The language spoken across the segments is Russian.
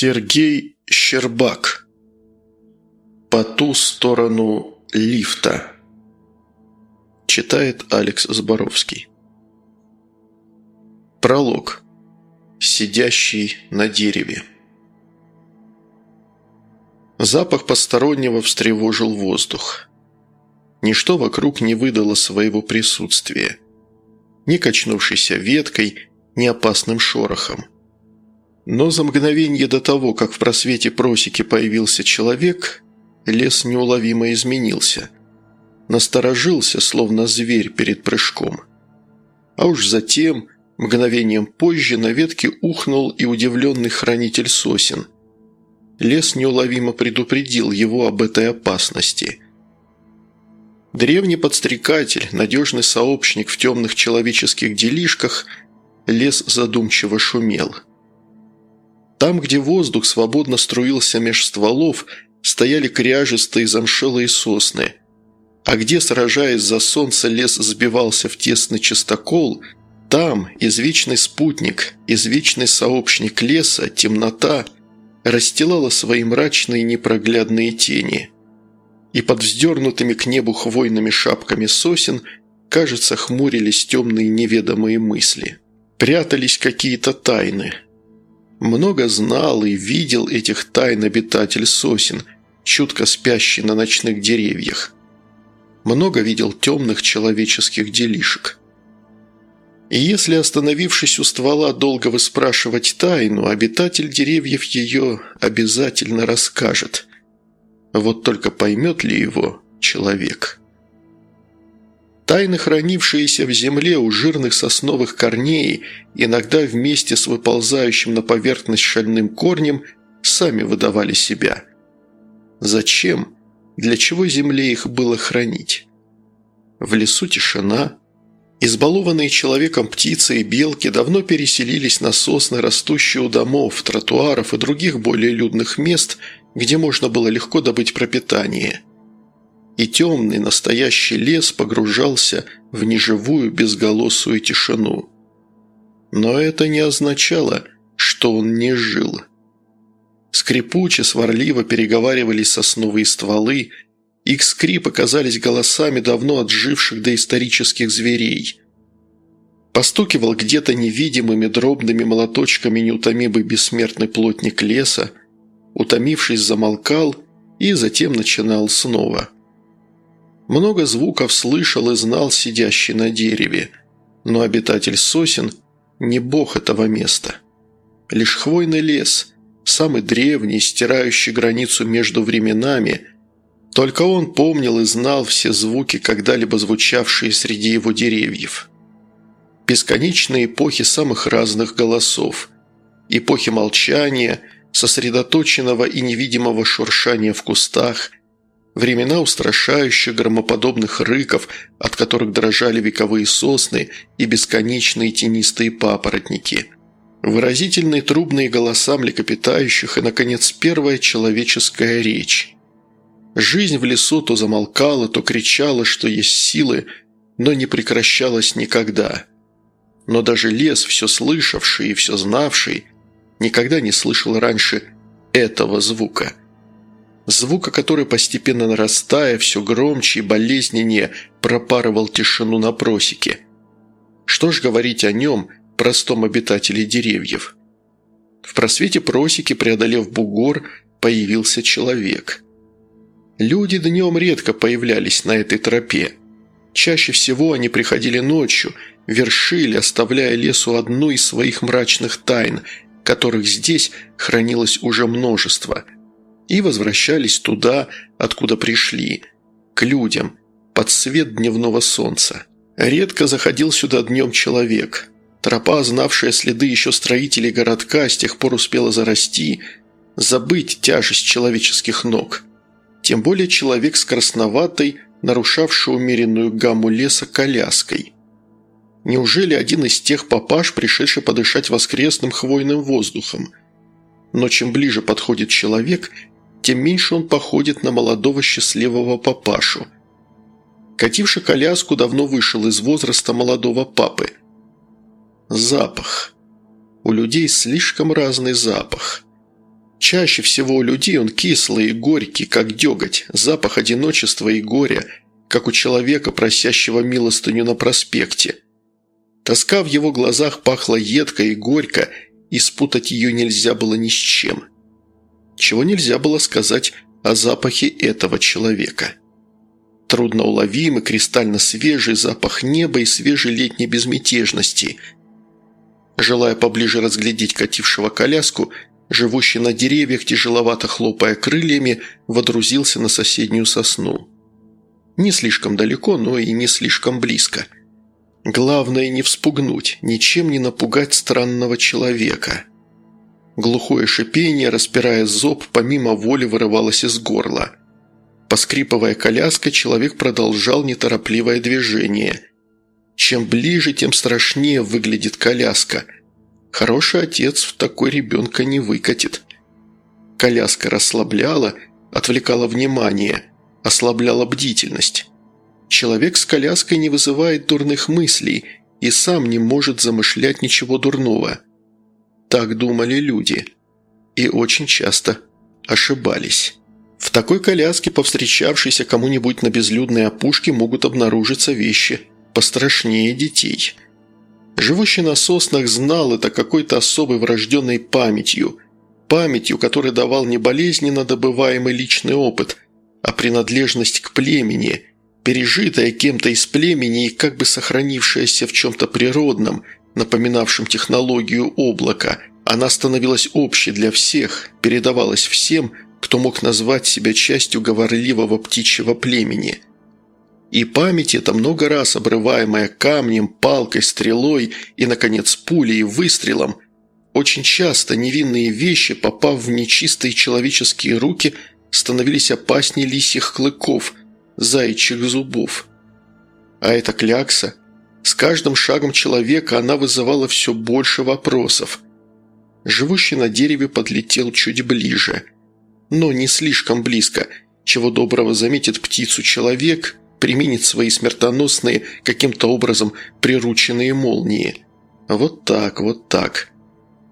Сергей Щербак. По ту сторону лифта. Читает Алекс Зборовский. Пролог. Сидящий на дереве. Запах постороннего встревожил воздух. Ничто вокруг не выдало своего присутствия. Ни качнувшейся веткой, ни опасным шорохом. Но за мгновение до того, как в просвете просеки появился человек, лес неуловимо изменился. Насторожился, словно зверь перед прыжком. А уж затем, мгновением позже, на ветке ухнул и удивленный хранитель сосен. Лес неуловимо предупредил его об этой опасности. Древний подстрекатель, надежный сообщник в темных человеческих делишках, лес задумчиво шумел – там, где воздух свободно струился меж стволов, стояли кряжестые замшелые сосны. А где, сражаясь за солнце, лес сбивался в тесный чистокол, там извечный спутник, извечный сообщник леса, темнота, расстилала свои мрачные непроглядные тени. И под вздернутыми к небу хвойными шапками сосен, кажется, хмурились темные неведомые мысли. Прятались какие-то тайны – много знал и видел этих тайн обитатель сосен, чутко спящий на ночных деревьях. Много видел темных человеческих делишек. И если, остановившись у ствола, долго выспрашивать тайну, обитатель деревьев ее обязательно расскажет. Вот только поймет ли его человек?» Тайны, хранившиеся в земле у жирных сосновых корней, иногда вместе с выползающим на поверхность шальным корнем, сами выдавали себя. Зачем? Для чего земле их было хранить? В лесу тишина. Избалованные человеком птицы и белки давно переселились на сосны, растущие у домов, тротуаров и других более людных мест, где можно было легко добыть пропитание – и темный настоящий лес погружался в неживую безголосую тишину. Но это не означало, что он не жил. Скрипуче, сварливо переговаривались сосновые стволы, их скрип оказались голосами давно отживших доисторических зверей. Постукивал где-то невидимыми дробными молоточками неутомимый бессмертный плотник леса, утомившись, замолкал и затем начинал снова – много звуков слышал и знал сидящий на дереве, но обитатель сосен не бог этого места. Лишь хвойный лес, самый древний, стирающий границу между временами, только он помнил и знал все звуки, когда-либо звучавшие среди его деревьев. Бесконечные эпохи самых разных голосов, эпохи молчания, сосредоточенного и невидимого шуршания в кустах – Времена устрашающих громоподобных рыков, от которых дрожали вековые сосны и бесконечные тенистые папоротники. Выразительные трубные голоса млекопитающих и, наконец, первая человеческая речь. Жизнь в лесу то замолкала, то кричала, что есть силы, но не прекращалась никогда. Но даже лес, все слышавший и все знавший, никогда не слышал раньше этого звука – звука который, постепенно нарастая, все громче и болезненнее, пропарывал тишину на просеке. Что ж говорить о нем, простом обитателе деревьев? В просвете просеки, преодолев бугор, появился человек. Люди днем редко появлялись на этой тропе. Чаще всего они приходили ночью, вершили, оставляя лесу одну из своих мрачных тайн, которых здесь хранилось уже множество – и возвращались туда, откуда пришли, к людям, под свет дневного солнца. Редко заходил сюда днем человек. Тропа, знавшая следы еще строителей городка, с тех пор успела зарасти, забыть тяжесть человеческих ног. Тем более человек с красноватой, нарушавшей умеренную гамму леса коляской. Неужели один из тех папаш, пришедший подышать воскресным хвойным воздухом? Но чем ближе подходит человек, тем меньше он походит на молодого счастливого папашу. Кативший коляску давно вышел из возраста молодого папы. Запах. У людей слишком разный запах. Чаще всего у людей он кислый и горький, как деготь, запах одиночества и горя, как у человека, просящего милостыню на проспекте. Тоска в его глазах пахла едко и горько, и спутать ее нельзя было ни с чем. Чего нельзя было сказать о запахе этого человека. Трудноуловимый, кристально свежий запах неба и свежей летней безмятежности. Желая поближе разглядеть катившего коляску, живущий на деревьях, тяжеловато хлопая крыльями, водрузился на соседнюю сосну. Не слишком далеко, но и не слишком близко. Главное не вспугнуть, ничем не напугать странного человека. Глухое шипение, распирая зоб, помимо воли вырывалось из горла. Поскрипывая коляской, человек продолжал неторопливое движение. Чем ближе, тем страшнее выглядит коляска – Хороший отец в такой ребенка не выкатит. Коляска расслабляла, отвлекала внимание, ослабляла бдительность. Человек с коляской не вызывает дурных мыслей и сам не может замышлять ничего дурного. Так думали люди. И очень часто ошибались. В такой коляске, повстречавшейся кому-нибудь на безлюдной опушке, могут обнаружиться вещи пострашнее детей – Живущий на соснах знал это какой-то особой врожденной памятью. Памятью, которая давал не болезненно добываемый личный опыт, а принадлежность к племени, пережитая кем-то из племени и как бы сохранившаяся в чем-то природном, напоминавшем технологию облака. Она становилась общей для всех, передавалась всем, кто мог назвать себя частью говорливого птичьего племени – и память эта много раз обрываемая камнем, палкой, стрелой и, наконец, пулей и выстрелом, очень часто невинные вещи, попав в нечистые человеческие руки, становились опаснее лисьих клыков, заячьих зубов. А эта клякса, с каждым шагом человека она вызывала все больше вопросов. Живущий на дереве подлетел чуть ближе, но не слишком близко, чего доброго заметит птицу человек – применит свои смертоносные, каким-то образом прирученные молнии. Вот так, вот так.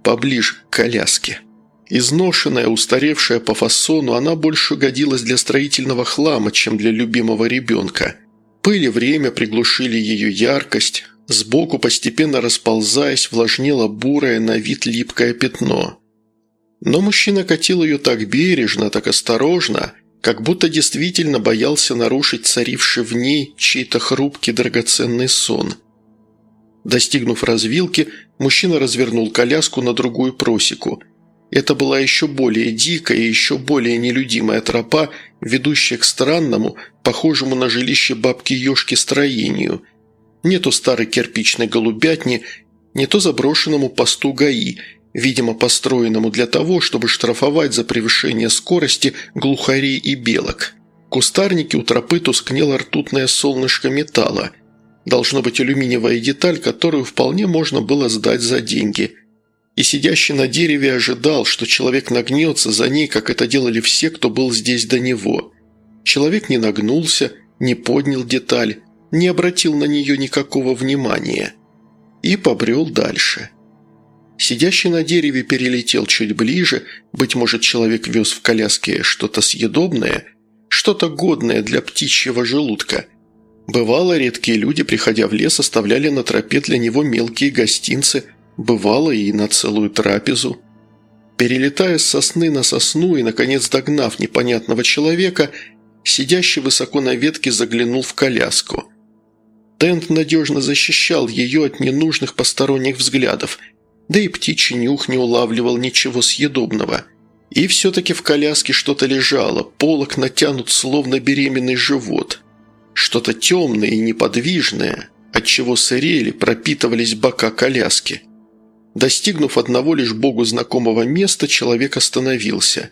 Поближе к коляске. Изношенная, устаревшая по фасону, она больше годилась для строительного хлама, чем для любимого ребенка. Пыль и время приглушили ее яркость. Сбоку, постепенно расползаясь, влажнело бурое на вид липкое пятно. Но мужчина катил ее так бережно, так осторожно – как будто действительно боялся нарушить царивший в ней чей-то хрупкий драгоценный сон. Достигнув развилки, мужчина развернул коляску на другую просеку. Это была еще более дикая и еще более нелюдимая тропа, ведущая к странному, похожему на жилище бабки-ешки строению. Не то старой кирпичной голубятни, не то заброшенному посту ГАИ – видимо, построенному для того, чтобы штрафовать за превышение скорости глухарей и белок. Кустарники у тропы тускнело ртутное солнышко металла. Должно быть алюминиевая деталь, которую вполне можно было сдать за деньги. И сидящий на дереве ожидал, что человек нагнется за ней, как это делали все, кто был здесь до него. Человек не нагнулся, не поднял деталь, не обратил на нее никакого внимания. И побрел дальше. Сидящий на дереве перелетел чуть ближе, быть может, человек вез в коляске что-то съедобное, что-то годное для птичьего желудка. Бывало, редкие люди, приходя в лес, оставляли на тропе для него мелкие гостинцы, бывало и на целую трапезу. Перелетая с сосны на сосну и, наконец, догнав непонятного человека, сидящий высоко на ветке заглянул в коляску. Тент надежно защищал ее от ненужных посторонних взглядов – да и птичий нюх не улавливал ничего съедобного. И все-таки в коляске что-то лежало, полок натянут словно беременный живот. Что-то темное и неподвижное, отчего сырели, пропитывались бока коляски. Достигнув одного лишь богу знакомого места, человек остановился.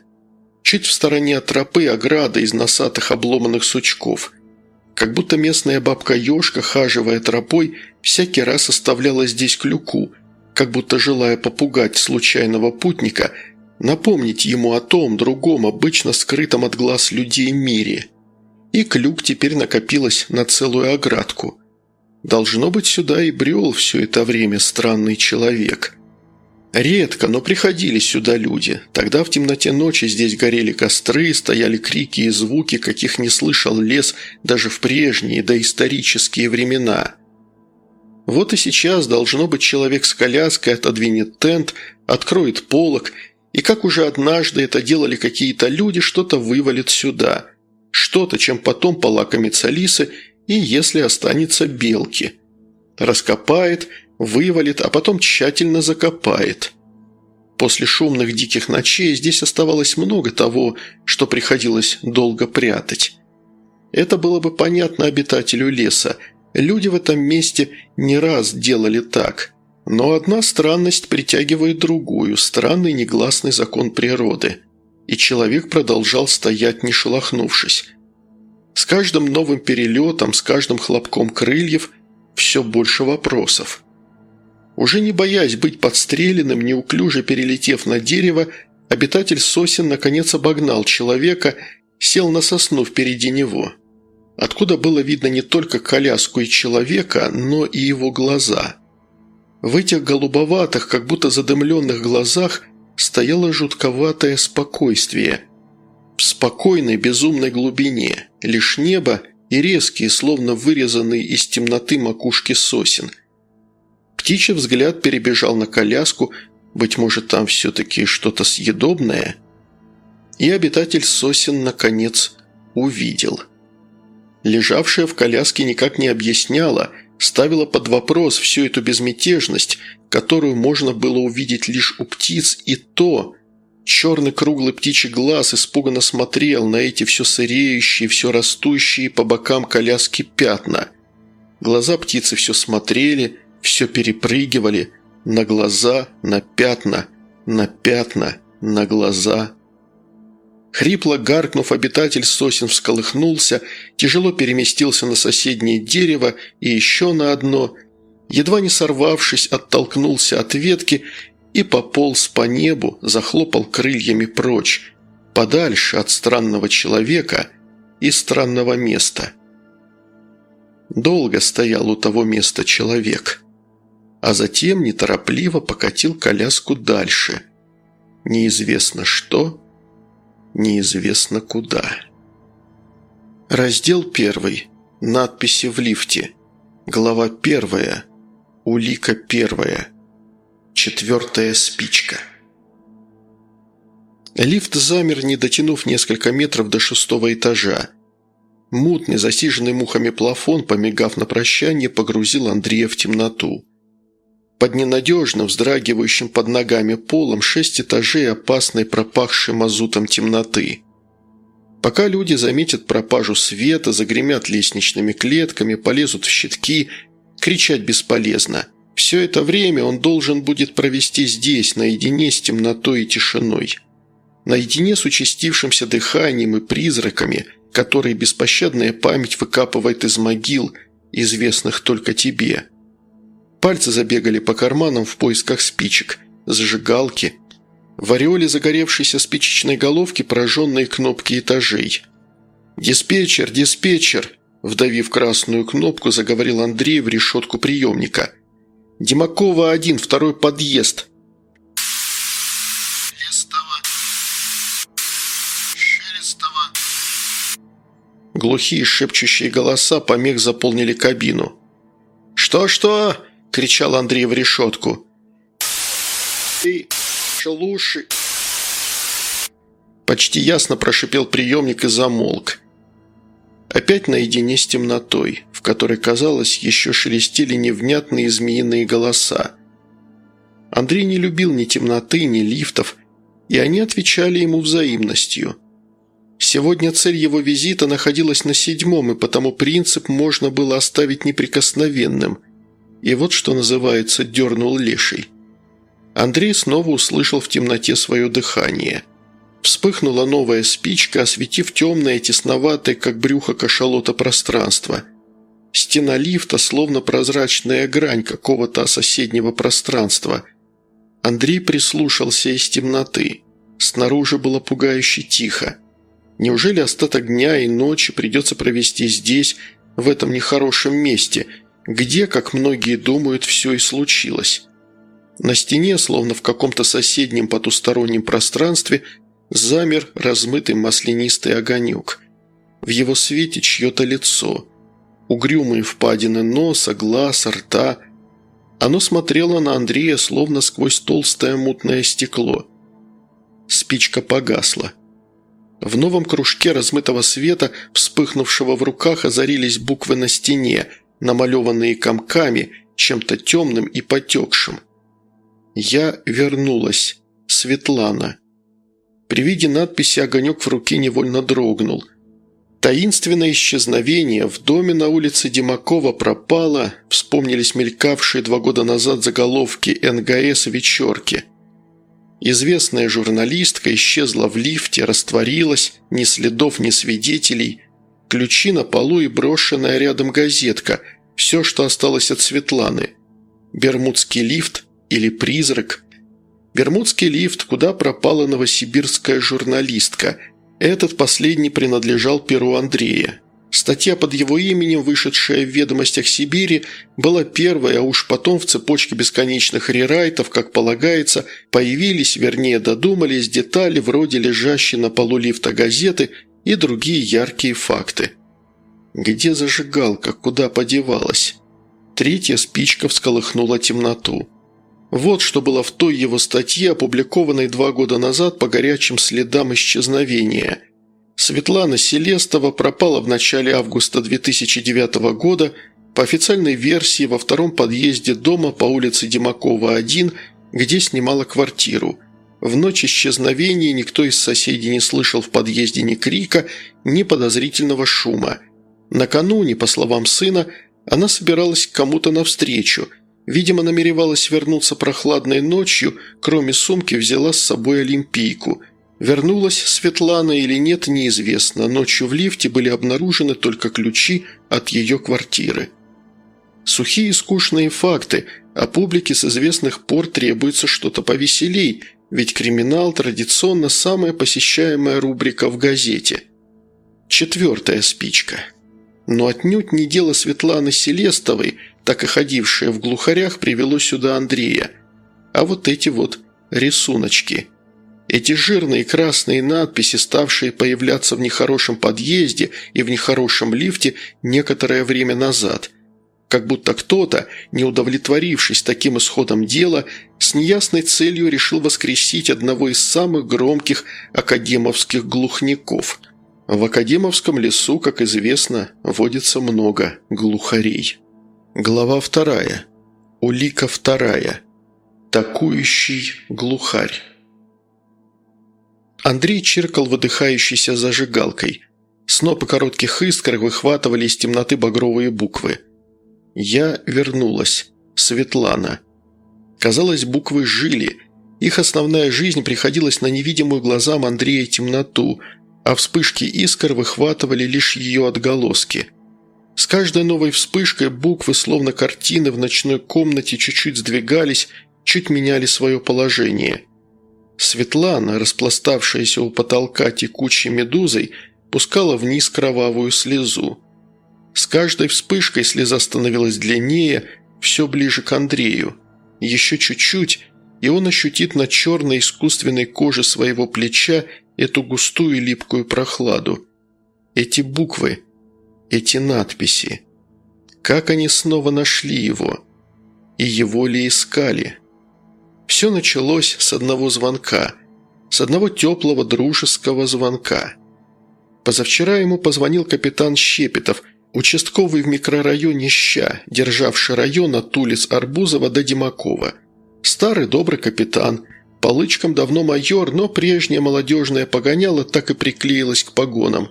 Чуть в стороне от тропы ограда из носатых обломанных сучков. Как будто местная бабка-ежка, хаживая тропой, всякий раз оставляла здесь клюку – как будто желая попугать случайного путника, напомнить ему о том другом, обычно скрытом от глаз людей мире. И клюк теперь накопилось на целую оградку. Должно быть, сюда и брел все это время странный человек. Редко, но приходили сюда люди. Тогда в темноте ночи здесь горели костры, стояли крики и звуки, каких не слышал лес даже в прежние доисторические времена. Вот и сейчас должно быть человек с коляской отодвинет тент, откроет полок, и как уже однажды это делали какие-то люди, что-то вывалит сюда. Что-то, чем потом полакомится лисы, и если останется белки. Раскопает – вывалит, а потом тщательно закопает. После шумных диких ночей здесь оставалось много того, что приходилось долго прятать. Это было бы понятно обитателю леса. Люди в этом месте не раз делали так. Но одна странность притягивает другую, странный негласный закон природы. И человек продолжал стоять, не шелохнувшись. С каждым новым перелетом, с каждым хлопком крыльев все больше вопросов. Уже не боясь быть подстреленным, неуклюже перелетев на дерево, обитатель сосен наконец обогнал человека, сел на сосну впереди него. Откуда было видно не только коляску и человека, но и его глаза. В этих голубоватых, как будто задымленных глазах стояло жутковатое спокойствие. В спокойной, безумной глубине, лишь небо и резкие, словно вырезанные из темноты макушки сосен – Птичий взгляд перебежал на коляску, быть может, там все-таки что-то съедобное. И обитатель сосен, наконец, увидел. Лежавшая в коляске никак не объясняла, ставила под вопрос всю эту безмятежность, которую можно было увидеть лишь у птиц, и то черный круглый птичий глаз испуганно смотрел на эти все сыреющие, все растущие по бокам коляски пятна. Глаза птицы все смотрели – все перепрыгивали на глаза, на пятна, на пятна, на глаза. Хрипло гаркнув, обитатель сосен всколыхнулся, тяжело переместился на соседнее дерево и еще на одно, едва не сорвавшись, оттолкнулся от ветки и пополз по небу, захлопал крыльями прочь, подальше от странного человека и странного места. Долго стоял у того места человек а затем неторопливо покатил коляску дальше. Неизвестно что, неизвестно куда. Раздел первый. Надписи в лифте. Глава первая. Улика первая. Четвертая спичка. Лифт замер, не дотянув несколько метров до шестого этажа. Мутный, засиженный мухами плафон, помигав на прощание, погрузил Андрея в темноту. Под ненадежным, вздрагивающим под ногами полом шесть этажей опасной пропахшей мазутом темноты. Пока люди заметят пропажу света, загремят лестничными клетками, полезут в щитки, кричать бесполезно. Все это время он должен будет провести здесь, наедине с темнотой и тишиной. Наедине с участившимся дыханием и призраками, которые беспощадная память выкапывает из могил, известных только тебе – Пальцы забегали по карманам в поисках спичек, зажигалки. В ореоле загоревшейся спичечной головки пораженные кнопки этажей. «Диспетчер, диспетчер!» Вдавив красную кнопку, заговорил Андрей в решетку приемника. «Димакова, один, второй подъезд!» Глухие шепчущие голоса помех заполнили кабину. «Что-что?» кричал Андрей в решетку. «Ты шелуши!» Почти ясно прошипел приемник и замолк. Опять наедине с темнотой, в которой, казалось, еще шелестели невнятные змеиные голоса. Андрей не любил ни темноты, ни лифтов, и они отвечали ему взаимностью. Сегодня цель его визита находилась на седьмом, и потому принцип можно было оставить неприкосновенным – и вот что называется «дернул леший». Андрей снова услышал в темноте свое дыхание. Вспыхнула новая спичка, осветив темное, тесноватое, как брюхо кашалота пространство. Стена лифта, словно прозрачная грань какого-то соседнего пространства. Андрей прислушался из темноты. Снаружи было пугающе тихо. Неужели остаток дня и ночи придется провести здесь, в этом нехорошем месте – где, как многие думают, все и случилось. На стене, словно в каком-то соседнем потустороннем пространстве, замер размытый маслянистый огонек. В его свете чье-то лицо. Угрюмые впадины носа, глаз, рта. Оно смотрело на Андрея, словно сквозь толстое мутное стекло. Спичка погасла. В новом кружке размытого света, вспыхнувшего в руках, озарились буквы на стене, намалеванные комками, чем-то темным и потекшим. «Я вернулась. Светлана». При виде надписи огонек в руке невольно дрогнул. Таинственное исчезновение в доме на улице Димакова пропало, вспомнились мелькавшие два года назад заголовки НГС «Вечерки». Известная журналистка исчезла в лифте, растворилась, ни следов, ни свидетелей. Ключи на полу и брошенная рядом газетка – все, что осталось от Светланы. Бермудский лифт или призрак. Бермудский лифт, куда пропала новосибирская журналистка. Этот последний принадлежал перу Андрея. Статья под его именем, вышедшая в «Ведомостях Сибири», была первой, а уж потом в цепочке бесконечных рерайтов, как полагается, появились, вернее додумались, детали вроде лежащей на полу лифта газеты и другие яркие факты. Где зажигалка, куда подевалась? Третья спичка всколыхнула темноту. Вот что было в той его статье, опубликованной два года назад по горячим следам исчезновения. Светлана Селестова пропала в начале августа 2009 года по официальной версии во втором подъезде дома по улице Димакова, 1, где снимала квартиру. В ночь исчезновения никто из соседей не слышал в подъезде ни крика, ни подозрительного шума – Накануне, по словам сына, она собиралась к кому-то навстречу. Видимо, намеревалась вернуться прохладной ночью, кроме сумки взяла с собой олимпийку. Вернулась Светлана или нет, неизвестно. Ночью в лифте были обнаружены только ключи от ее квартиры. Сухие скучные факты, а публике с известных пор требуется что-то повеселей, ведь криминал традиционно самая посещаемая рубрика в газете. Четвертая спичка. Но отнюдь не дело Светланы Селестовой, так и ходившее в глухарях, привело сюда Андрея. А вот эти вот рисуночки. Эти жирные красные надписи, ставшие появляться в нехорошем подъезде и в нехорошем лифте некоторое время назад. Как будто кто-то, не удовлетворившись таким исходом дела, с неясной целью решил воскресить одного из самых громких академовских глухников – в Академовском лесу, как известно, водится много глухарей. Глава вторая. Улика вторая. Такующий глухарь. Андрей чиркал выдыхающейся зажигалкой. Снопы коротких искр выхватывали из темноты багровые буквы. «Я вернулась. Светлана». Казалось, буквы жили. Их основная жизнь приходилась на невидимую глазам Андрея темноту – а вспышки искр выхватывали лишь ее отголоски. С каждой новой вспышкой буквы, словно картины в ночной комнате, чуть-чуть сдвигались, чуть меняли свое положение. Светлана, распластавшаяся у потолка текучей медузой, пускала вниз кровавую слезу. С каждой вспышкой слеза становилась длиннее, все ближе к Андрею. Еще чуть-чуть, и он ощутит на черной искусственной коже своего плеча эту густую липкую прохладу. Эти буквы, эти надписи. Как они снова нашли его? И его ли искали? Все началось с одного звонка, с одного теплого дружеского звонка. Позавчера ему позвонил капитан Щепетов, участковый в микрорайоне Ща, державший район от улиц Арбузова до Димакова. Старый добрый капитан, по лычкам давно майор, но прежняя молодежная погоняла так и приклеилась к погонам.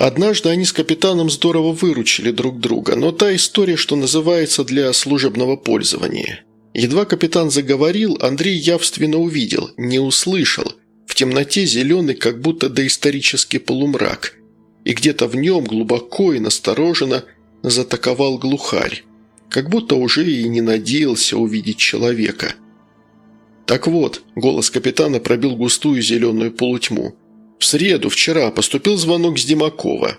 Однажды они с капитаном здорово выручили друг друга, но та история, что называется, для служебного пользования. Едва капитан заговорил, Андрей явственно увидел, не услышал. В темноте зеленый, как будто доисторический полумрак. И где-то в нем глубоко и настороженно затаковал глухарь. Как будто уже и не надеялся увидеть человека – «Так вот», – голос капитана пробил густую зеленую полутьму. «В среду, вчера, поступил звонок с Димакова.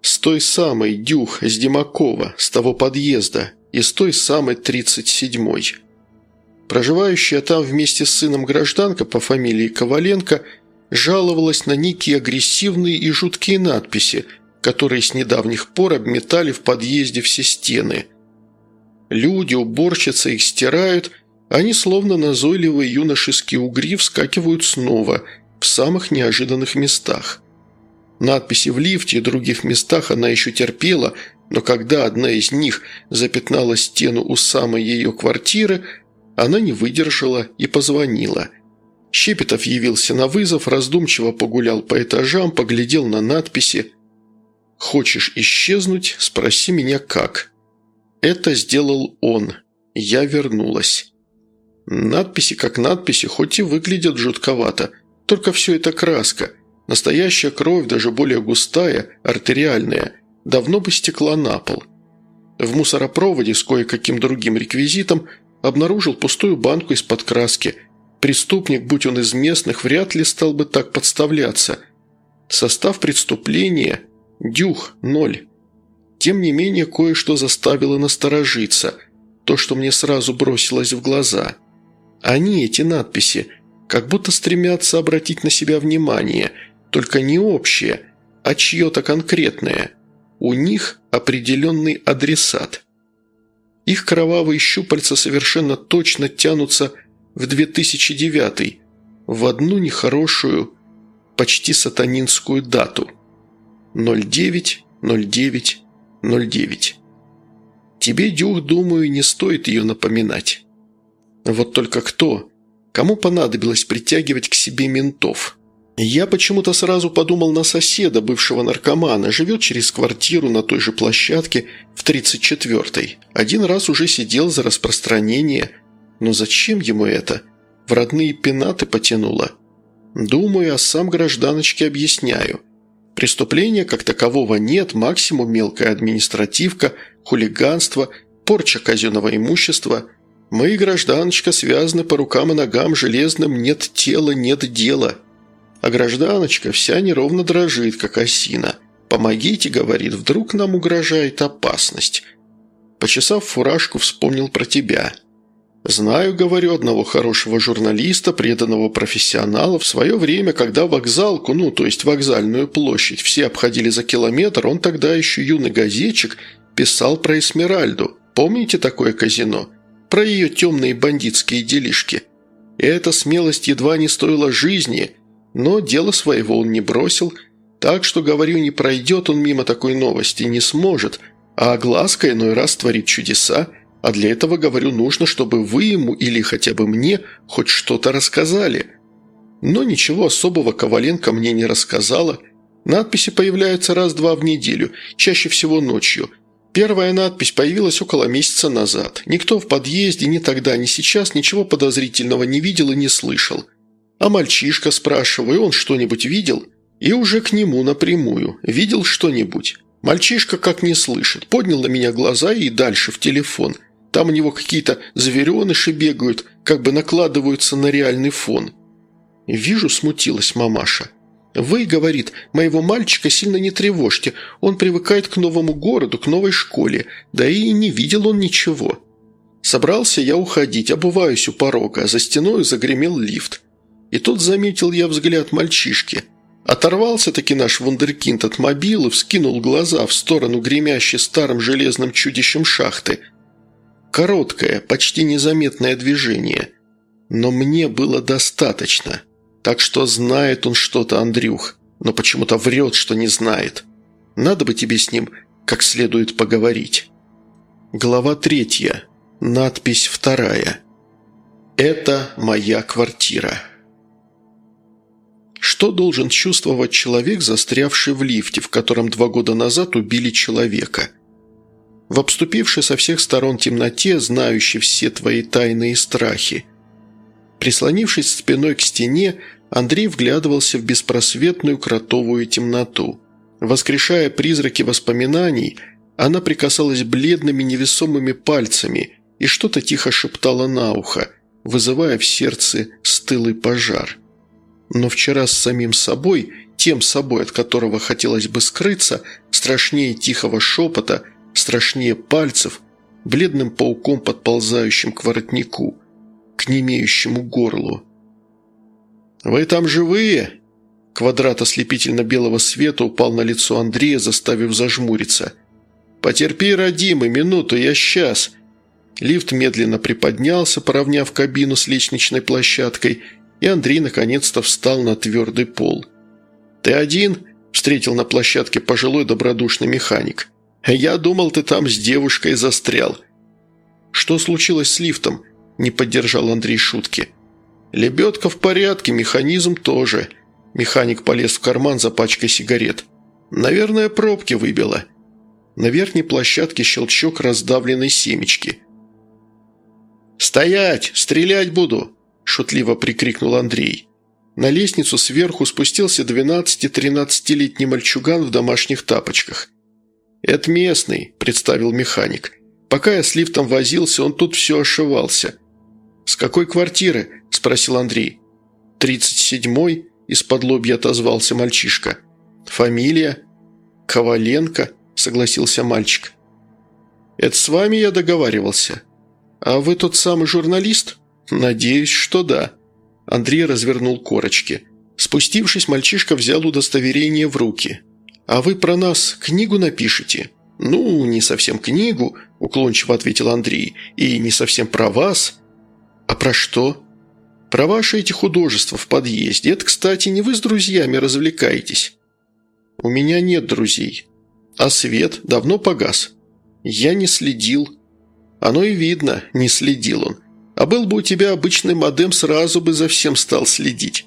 С той самой, Дюх, с Димакова, с того подъезда, и с той самой тридцать седьмой». Проживающая там вместе с сыном гражданка по фамилии Коваленко жаловалась на некие агрессивные и жуткие надписи, которые с недавних пор обметали в подъезде все стены. Люди, уборщицы их стирают, они словно назойливые юношеские угри вскакивают снова в самых неожиданных местах. Надписи в лифте и других местах она еще терпела, но когда одна из них запятнала стену у самой ее квартиры, она не выдержала и позвонила. Щепетов явился на вызов, раздумчиво погулял по этажам, поглядел на надписи. «Хочешь исчезнуть? Спроси меня как». Это сделал он. Я вернулась. Надписи как надписи, хоть и выглядят жутковато, только все это краска. Настоящая кровь, даже более густая, артериальная, давно бы стекла на пол. В мусоропроводе с кое-каким другим реквизитом обнаружил пустую банку из-под краски. Преступник, будь он из местных, вряд ли стал бы так подставляться. Состав преступления – дюх, ноль. Тем не менее, кое-что заставило насторожиться. То, что мне сразу бросилось в глаза. Они, эти надписи, как будто стремятся обратить на себя внимание, только не общее, а чье-то конкретное. У них определенный адресат. Их кровавые щупальца совершенно точно тянутся в 2009 в одну нехорошую, почти сатанинскую дату. 09, 09, 09. Тебе, Дюх, думаю, не стоит ее напоминать. Вот только кто? Кому понадобилось притягивать к себе ментов? Я почему-то сразу подумал на соседа, бывшего наркомана, живет через квартиру на той же площадке в 34-й. Один раз уже сидел за распространение. Но зачем ему это? В родные пенаты потянуло. Думаю, а сам гражданочке объясняю. Преступления как такового нет, максимум мелкая административка, хулиганство, порча казенного имущества. Мы, гражданочка, связаны по рукам и ногам железным, нет тела, нет дела. А гражданочка вся неровно дрожит, как осина. «Помогите», — говорит, — «вдруг нам угрожает опасность». Почесав фуражку, вспомнил про тебя. «Знаю, — говорю, — одного хорошего журналиста, преданного профессионала. В свое время, когда вокзалку, ну, то есть вокзальную площадь, все обходили за километр, он тогда еще юный газетчик писал про Эсмеральду. Помните такое казино? Про ее темные бандитские делишки. Эта смелость едва не стоила жизни, но дело своего он не бросил, так что, говорю, не пройдет он мимо такой новости, не сможет, а огласка иной раз творит чудеса, а для этого, говорю, нужно, чтобы вы ему или хотя бы мне хоть что-то рассказали. Но ничего особого Коваленко мне не рассказала. Надписи появляются раз-два в неделю, чаще всего ночью. Первая надпись появилась около месяца назад. Никто в подъезде ни тогда, ни сейчас ничего подозрительного не видел и не слышал. А мальчишка, спрашиваю, он что-нибудь видел? И уже к нему напрямую. Видел что-нибудь? Мальчишка как не слышит. Поднял на меня глаза и дальше в телефон. Там у него какие-то звереныши бегают, как бы накладываются на реальный фон. Вижу, смутилась мамаша. «Вы, — говорит, — моего мальчика сильно не тревожьте, он привыкает к новому городу, к новой школе, да и не видел он ничего». Собрался я уходить, обуваюсь у порога, а за стеной загремел лифт. И тут заметил я взгляд мальчишки. Оторвался-таки наш вундеркинд от мобилы, вскинул глаза в сторону гремящей старым железным чудищем шахты. Короткое, почти незаметное движение. Но мне было достаточно. Так что знает он что-то, Андрюх, но почему-то врет, что не знает. Надо бы тебе с ним как следует поговорить. Глава третья. Надпись вторая. «Это моя квартира». Что должен чувствовать человек, застрявший в лифте, в котором два года назад убили человека? В обступившей со всех сторон темноте, знающей все твои тайные страхи. Прислонившись спиной к стене, Андрей вглядывался в беспросветную кротовую темноту. Воскрешая призраки воспоминаний, она прикасалась бледными невесомыми пальцами и что-то тихо шептала на ухо, вызывая в сердце стылый пожар. Но вчера с самим собой, тем собой, от которого хотелось бы скрыться, страшнее тихого шепота, страшнее пальцев, бледным пауком, подползающим к воротнику. К немеющему горлу. «Вы там живые?» Квадрат ослепительно-белого света упал на лицо Андрея, заставив зажмуриться. «Потерпи, родимый, минуту, я сейчас!» Лифт медленно приподнялся, поравняв кабину с лестничной площадкой, и Андрей наконец-то встал на твердый пол. «Ты один?» – встретил на площадке пожилой добродушный механик. «Я думал, ты там с девушкой застрял». «Что случилось с лифтом?» – не поддержал Андрей шутки. «Лебедка в порядке, механизм тоже». Механик полез в карман за пачкой сигарет. «Наверное, пробки выбило». На верхней площадке щелчок раздавленной семечки. «Стоять! Стрелять буду!» – шутливо прикрикнул Андрей. На лестницу сверху спустился 12-13-летний мальчуган в домашних тапочках. «Это местный», – представил механик. «Пока я с лифтом возился, он тут все ошивался». «С какой квартиры?» – спросил Андрей. «Тридцать седьмой?» – из-под лобья отозвался мальчишка. «Фамилия?» «Коваленко», – согласился мальчик. «Это с вами я договаривался?» «А вы тот самый журналист?» «Надеюсь, что да». Андрей развернул корочки. Спустившись, мальчишка взял удостоверение в руки. «А вы про нас книгу напишете?» «Ну, не совсем книгу», – уклончиво ответил Андрей. «И не совсем про вас». «А про что?» «Про ваши эти художества в подъезде. Это, кстати, не вы с друзьями развлекаетесь?» «У меня нет друзей. А свет давно погас. Я не следил». «Оно и видно, не следил он. А был бы у тебя обычный модем, сразу бы за всем стал следить».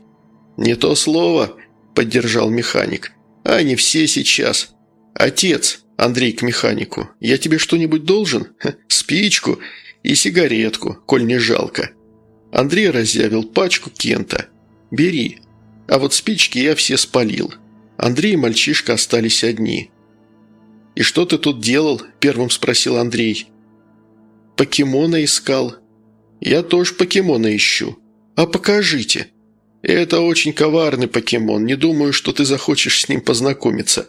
«Не то слово», – поддержал механик. «А не все сейчас. Отец, Андрей к механику, я тебе что-нибудь должен? Ха, спичку и сигаретку, коль не жалко». Андрей разъявил пачку Кента. «Бери. А вот спички я все спалил. Андрей и мальчишка остались одни». «И что ты тут делал?» – первым спросил Андрей. «Покемона искал». «Я тоже покемона ищу». «А покажите». «Это очень коварный покемон. Не думаю, что ты захочешь с ним познакомиться».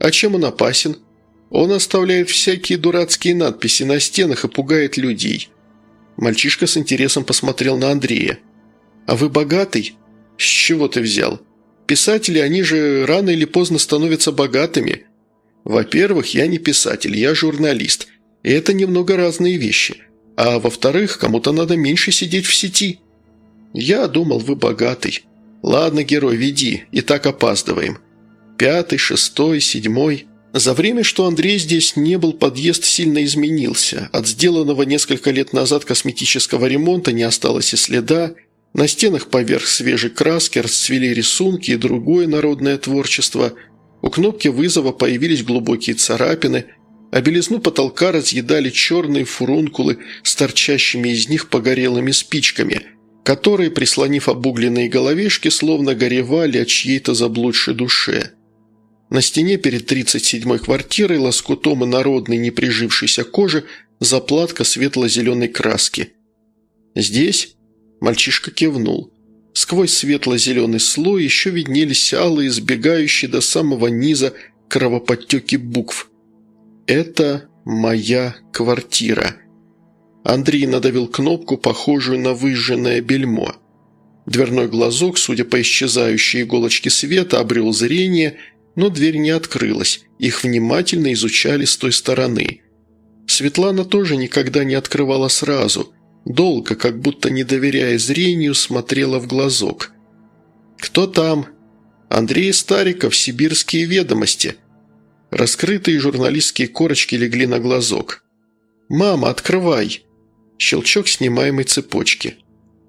«А чем он опасен?» «Он оставляет всякие дурацкие надписи на стенах и пугает людей». Мальчишка с интересом посмотрел на Андрея. «А вы богатый?» «С чего ты взял?» «Писатели, они же рано или поздно становятся богатыми». «Во-первых, я не писатель, я журналист. И это немного разные вещи. А во-вторых, кому-то надо меньше сидеть в сети. Я думал, вы богатый. Ладно, герой, веди, и так опаздываем. Пятый, шестой, седьмой. За время, что Андрей здесь не был, подъезд сильно изменился. От сделанного несколько лет назад косметического ремонта не осталось и следа. На стенах поверх свежей краски расцвели рисунки и другое народное творчество. У кнопки вызова появились глубокие царапины – а белизну потолка разъедали черные фурункулы с торчащими из них погорелыми спичками, которые, прислонив обугленные головешки, словно горевали от чьей-то заблудшей душе. На стене перед 37-й квартирой лоскутом и народной неприжившейся кожи заплатка светло-зеленой краски. «Здесь?» – мальчишка кивнул. Сквозь светло-зеленый слой еще виднелись алые, сбегающие до самого низа кровоподтеки букв – «Это моя квартира». Андрей надавил кнопку, похожую на выжженное бельмо. Дверной глазок, судя по исчезающей иголочке света, обрел зрение, но дверь не открылась, их внимательно изучали с той стороны. Светлана тоже никогда не открывала сразу, долго, как будто не доверяя зрению, смотрела в глазок. «Кто там?» «Андрей Стариков, «Сибирские ведомости», Раскрытые журналистские корочки легли на глазок. «Мама, открывай!» Щелчок снимаемой цепочки.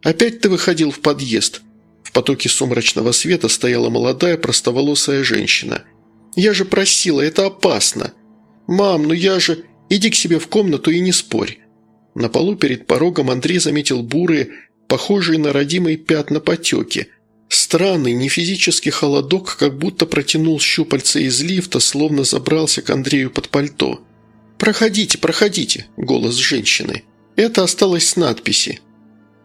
«Опять ты выходил в подъезд?» Потоке сумрачного света стояла молодая простоволосая женщина. «Я же просила, это опасно!» «Мам, ну я же...» «Иди к себе в комнату и не спорь!» На полу перед порогом Андрей заметил бурые, похожие на родимые пятна потеки – Странный, нефизический холодок как будто протянул щупальца из лифта, словно забрался к Андрею под пальто. «Проходите, проходите», – голос женщины. Это осталось с надписи.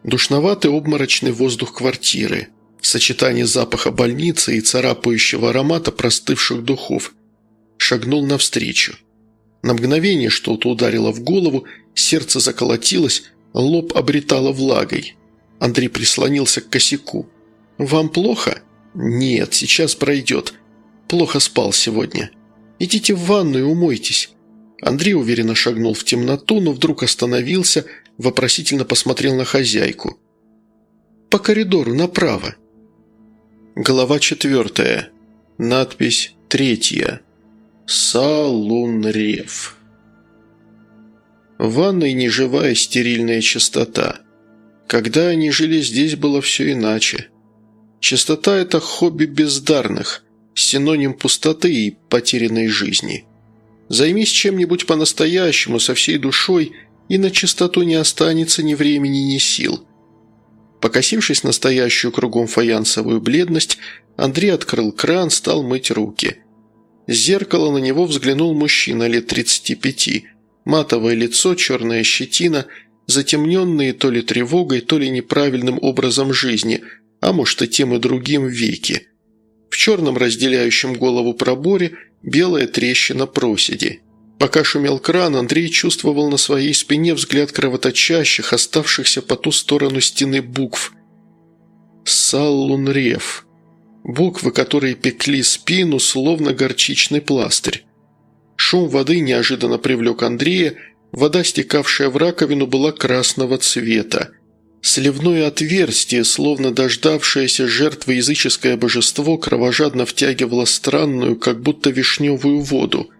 Душноватый обморочный воздух квартиры. Сочетание запаха больницы и царапающего аромата простывших духов. Шагнул навстречу. На мгновение что-то ударило в голову, сердце заколотилось, лоб обретало влагой. Андрей прислонился к косяку. «Вам плохо?» «Нет, сейчас пройдет. Плохо спал сегодня. Идите в ванную умойтесь». Андрей уверенно шагнул в темноту, но вдруг остановился, вопросительно посмотрел на хозяйку. «По коридору направо». Глава четвертая. Надпись третья. Салунрев. В ванной неживая стерильная чистота. Когда они жили здесь, было все иначе. Чистота – это хобби бездарных, синоним пустоты и потерянной жизни. Займись чем-нибудь по-настоящему, со всей душой, и на чистоту не останется ни времени, ни сил. Покосившись на стоящую кругом фаянсовую бледность, Андрей открыл кран, стал мыть руки. С зеркала на него взглянул мужчина лет 35. Матовое лицо, черная щетина, затемненные то ли тревогой, то ли неправильным образом жизни – а может и тем и другим веки. В черном разделяющем голову проборе белая трещина проседи. Пока шумел кран, Андрей чувствовал на своей спине взгляд кровоточащих, оставшихся по ту сторону стены букв. «Саллунрев». Буквы, которые пекли спину, словно горчичный пластырь. Шум воды неожиданно привлек Андрея, вода, стекавшая в раковину, была красного цвета. Сливное отверстие, словно дождавшееся жертвы языческое божество, кровожадно втягивало странную, как будто вишневую воду.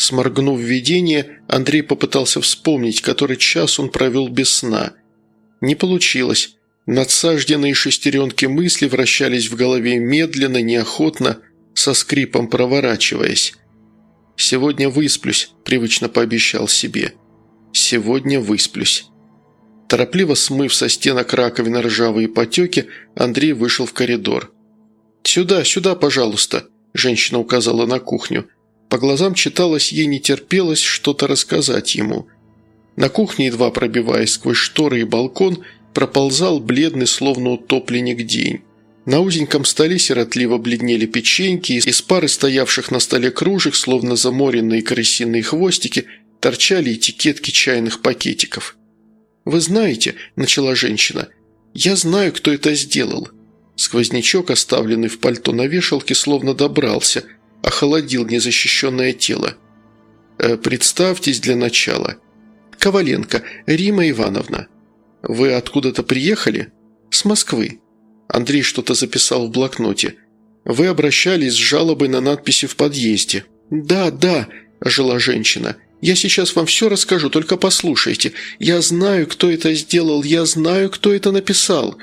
Сморгнув видение, Андрей попытался вспомнить, который час он провел без сна. Не получилось. Надсажденные шестеренки мысли вращались в голове медленно, неохотно, со скрипом проворачиваясь. «Сегодня высплюсь», – привычно пообещал себе. «Сегодня высплюсь». Торопливо смыв со стенок раковины ржавые потеки, Андрей вышел в коридор. «Сюда, сюда, пожалуйста», – женщина указала на кухню. По глазам читалось, ей не терпелось что-то рассказать ему. На кухне, едва пробиваясь сквозь шторы и балкон, проползал бледный, словно утопленник день. На узеньком столе сиротливо бледнели печеньки, из пары стоявших на столе кружек, словно заморенные крысиные хвостики, торчали этикетки чайных пакетиков. «Вы знаете», – начала женщина, – «я знаю, кто это сделал». Сквознячок, оставленный в пальто на вешалке, словно добрался, охолодил незащищенное тело. «Э, «Представьтесь для начала. Коваленко, Рима Ивановна. Вы откуда-то приехали?» «С Москвы». Андрей что-то записал в блокноте. «Вы обращались с жалобой на надписи в подъезде». «Да, да», – ожила женщина – я сейчас вам все расскажу, только послушайте. Я знаю, кто это сделал, я знаю, кто это написал».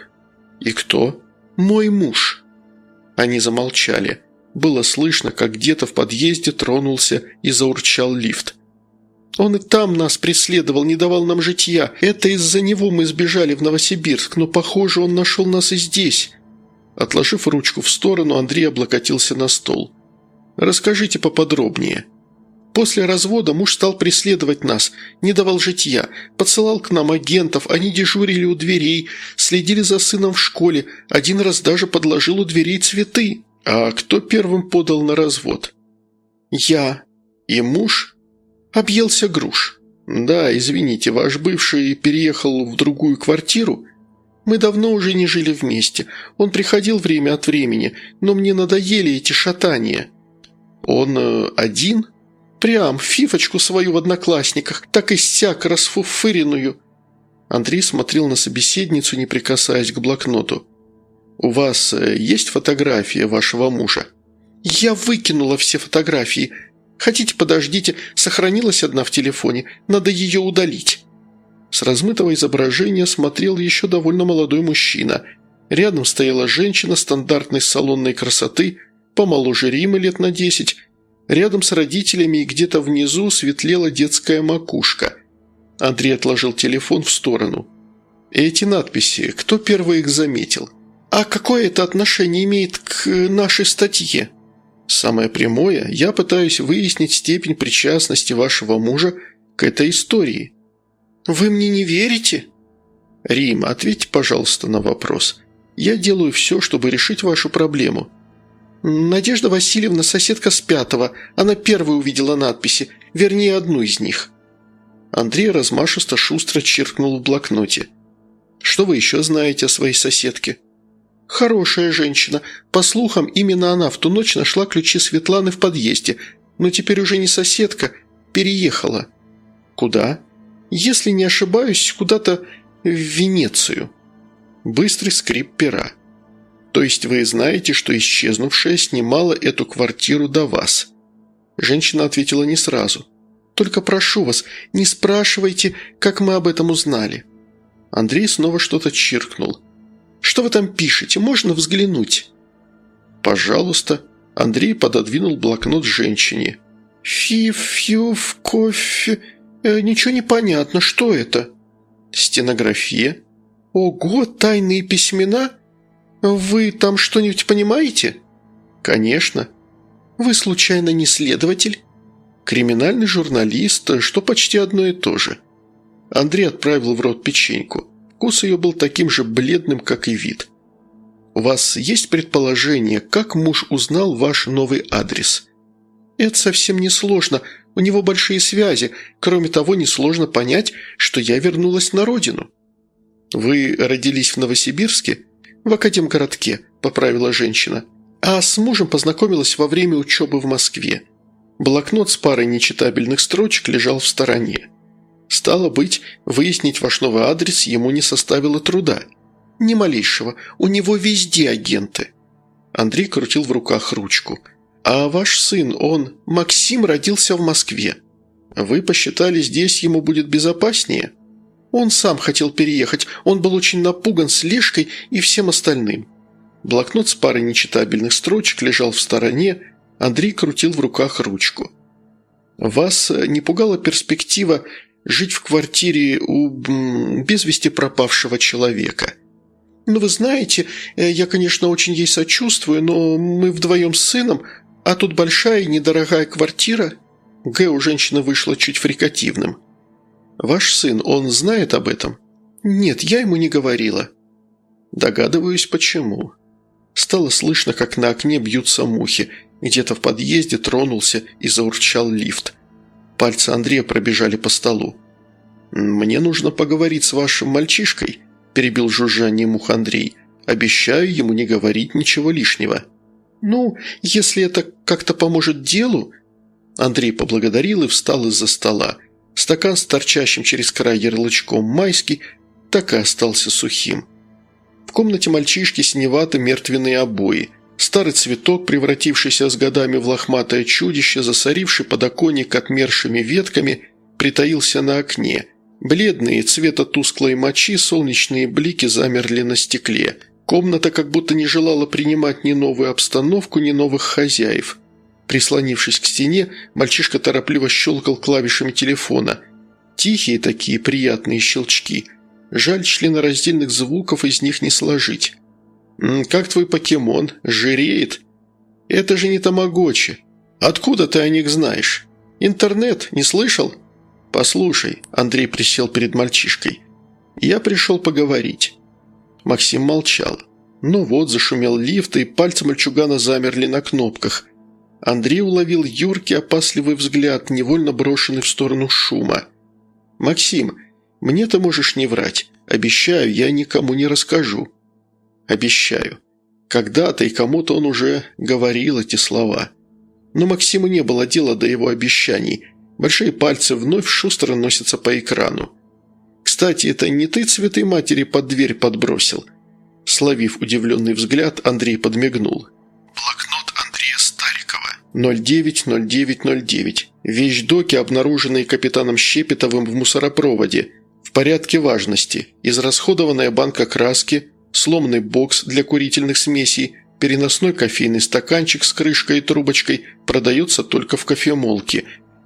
«И кто?» «Мой муж». Они замолчали. Было слышно, как где-то в подъезде тронулся и заурчал лифт. «Он и там нас преследовал, не давал нам житья. Это из-за него мы сбежали в Новосибирск, но, похоже, он нашел нас и здесь». Отложив ручку в сторону, Андрей облокотился на стол. «Расскажите поподробнее». После развода муж стал преследовать нас, не давал житья, подсылал к нам агентов, они дежурили у дверей, следили за сыном в школе, один раз даже подложил у дверей цветы. А кто первым подал на развод? Я. И муж? Объелся груш. Да, извините, ваш бывший переехал в другую квартиру? Мы давно уже не жили вместе. Он приходил время от времени, но мне надоели эти шатания. Он э, один?» Прям, фифочку свою в одноклассниках, так и сяк расфуфыренную». Андрей смотрел на собеседницу, не прикасаясь к блокноту. «У вас э, есть фотография вашего мужа?» «Я выкинула все фотографии. Хотите, подождите, сохранилась одна в телефоне, надо ее удалить». С размытого изображения смотрел еще довольно молодой мужчина. Рядом стояла женщина стандартной салонной красоты, помоложе Римы лет на десять, Рядом с родителями и где-то внизу светлела детская макушка. Андрей отложил телефон в сторону. «Эти надписи, кто первый их заметил? А какое это отношение имеет к нашей статье?» «Самое прямое, я пытаюсь выяснить степень причастности вашего мужа к этой истории». «Вы мне не верите?» «Рима, ответьте, пожалуйста, на вопрос. Я делаю все, чтобы решить вашу проблему. «Надежда Васильевна – соседка с пятого. Она первой увидела надписи, вернее, одну из них». Андрей размашисто шустро чиркнул в блокноте. Что вы еще знаете о своей соседке?» «Хорошая женщина. По слухам, именно она в ту ночь нашла ключи Светланы в подъезде, но теперь уже не соседка, переехала». «Куда?» «Если не ошибаюсь, куда-то в Венецию». Быстрый скрип пера. «То есть вы знаете, что исчезнувшая снимала эту квартиру до вас?» Женщина ответила не сразу. «Только прошу вас, не спрашивайте, как мы об этом узнали». Андрей снова что-то чиркнул. «Что вы там пишете? Можно взглянуть?» «Пожалуйста». Андрей пододвинул блокнот женщине. «Фи-фью-в кофе... Э, ничего не понятно. Что это?» «Стенография». «Ого, тайные письмена? Вы там что-нибудь понимаете?» «Конечно». «Вы, случайно, не следователь?» «Криминальный журналист, что почти одно и то же». Андрей отправил в рот печеньку. Вкус ее был таким же бледным, как и вид. «У вас есть предположение, как муж узнал ваш новый адрес?» «Это совсем не сложно. У него большие связи. Кроме того, несложно понять, что я вернулась на родину». «Вы родились в Новосибирске?» «В Академгородке», – поправила женщина. «А с мужем познакомилась во время учебы в Москве. Блокнот с парой нечитабельных строчек лежал в стороне. Стало быть, выяснить ваш новый адрес ему не составило труда. Ни малейшего, у него везде агенты. Андрей крутил в руках ручку. А ваш сын, он, Максим, родился в Москве. Вы посчитали, здесь ему будет безопаснее? Он сам хотел переехать, он был очень напуган слежкой и всем остальным. Блокнот с парой нечитабельных строчек лежал в стороне, Андрей крутил в руках ручку. «Вас не пугала перспектива жить в квартире у без вести пропавшего человека. Ну, вы знаете, э, я, конечно, очень ей сочувствую, но мы вдвоем с сыном, а тут большая и недорогая квартира». Г у женщины вышло чуть фрикативным. «Ваш сын, он знает об этом?» «Нет, я ему не говорила». «Догадываюсь, почему». Стало слышно, как на окне бьются мухи. Где-то в подъезде тронулся и заурчал лифт. Пальцы Андрея пробежали по столу. «Мне нужно поговорить с вашим мальчишкой», – перебил жужжание мух Андрей. «Обещаю ему не говорить ничего лишнего». «Ну, если это как-то поможет делу...» Андрей поблагодарил и встал из-за стола. Стакан с торчащим через край ярлычком «Майский» так и остался сухим. В комнате мальчишки синеваты мертвенные обои – Старый цветок, превратившийся с годами в лохматое чудище, засоривший подоконник отмершими ветками, притаился на окне. Бледные, цвета тусклой мочи, солнечные блики замерли на стекле. Комната как будто не желала принимать ни новую обстановку, ни новых хозяев. Прислонившись к стене, мальчишка торопливо щелкал клавишами телефона. Тихие такие приятные щелчки. Жаль, членораздельных звуков из них не сложить. «Как твой покемон? Жиреет?» «Это же не тамагочи. Откуда ты о них знаешь? Интернет, не слышал?» «Послушай», – Андрей присел перед мальчишкой. «Я пришел поговорить». Максим молчал. Ну вот, зашумел лифт, и пальцы мальчугана замерли на кнопках. Андрей уловил юркий опасливый взгляд, невольно брошенный в сторону шума. «Максим, мне ты можешь не врать. Обещаю, я никому не расскажу». Обещаю. Когда-то и кому-то он уже говорил эти слова. Но Максиму не было дела до его обещаний. Большие пальцы вновь шустро носятся по экрану. «Кстати, это не ты цветы матери под дверь подбросил?» Словив удивленный взгляд, Андрей подмигнул. «Блокнот Андрея Старикова». 090909. Вещдоки, обнаруженные капитаном Щепетовым в мусоропроводе. В порядке важности. Израсходованная банка краски – сломанный бокс для курительных смесей, переносной кофейный стаканчик с крышкой и трубочкой продается только в кофемолке.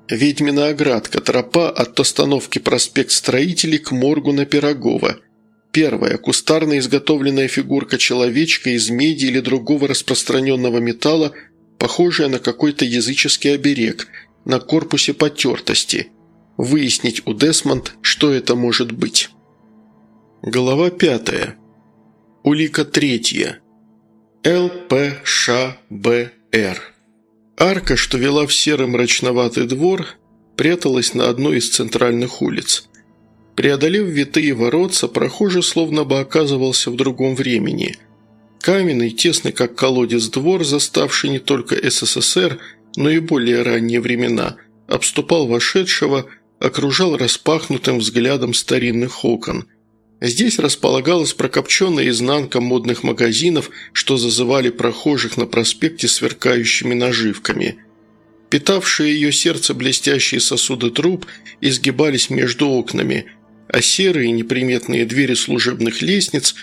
Ведьмина оградка, тропа от остановки проспект Строителей к моргу на Пирогова. Первая – кустарно изготовленная фигурка человечка из меди или другого распространенного металла, похожая на какой-то языческий оберег, на корпусе потертости. Выяснить у Десмонд, что это может быть. Глава пятая. Улика третья. ЛПШБР. Арка, что вела в серый мрачноватый двор, пряталась на одной из центральных улиц. Преодолев витые воротца, прохожий словно бы оказывался в другом времени. Каменный, тесный как колодец двор, заставший не только СССР, но и более ранние времена, обступал вошедшего, окружал распахнутым взглядом старинных окон. Здесь располагалась прокопченная изнанка модных магазинов, что зазывали прохожих на проспекте сверкающими наживками. Питавшие ее сердце блестящие сосуды труб изгибались между окнами, а серые неприметные двери служебных лестниц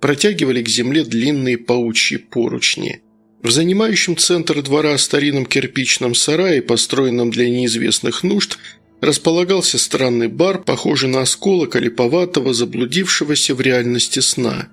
протягивали к земле длинные паучьи поручни. В занимающем центр двора старинном кирпичном сарае, построенном для неизвестных нужд, располагался странный бар, похожий на осколок олиповатого, заблудившегося в реальности сна.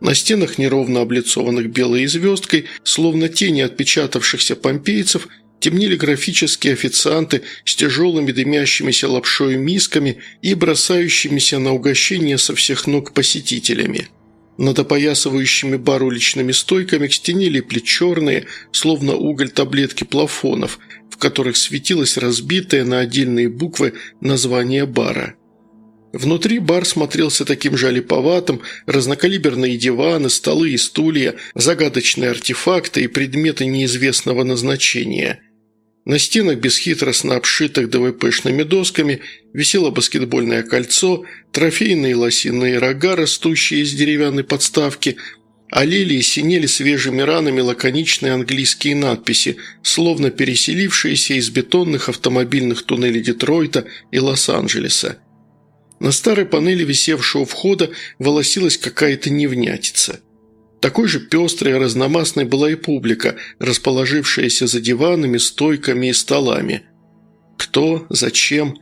На стенах, неровно облицованных белой звездкой, словно тени отпечатавшихся помпейцев, темнели графические официанты с тяжелыми дымящимися лапшой мисками и бросающимися на угощение со всех ног посетителями. Над опоясывающими бар уличными стойками к стене липли черные, словно уголь таблетки плафонов – которых светилось разбитое на отдельные буквы название бара. Внутри бар смотрелся таким же олиповатым, разнокалиберные диваны, столы и стулья, загадочные артефакты и предметы неизвестного назначения. На стенах, бесхитростно обшитых ДВПшными досками, висело баскетбольное кольцо, трофейные лосиные рога, растущие из деревянной подставки – а лилии синели свежими ранами лаконичные английские надписи, словно переселившиеся из бетонных автомобильных туннелей Детройта и Лос-Анджелеса. На старой панели висевшего входа волосилась какая-то невнятица. Такой же пестрой и разномастной была и публика, расположившаяся за диванами, стойками и столами. Кто? Зачем?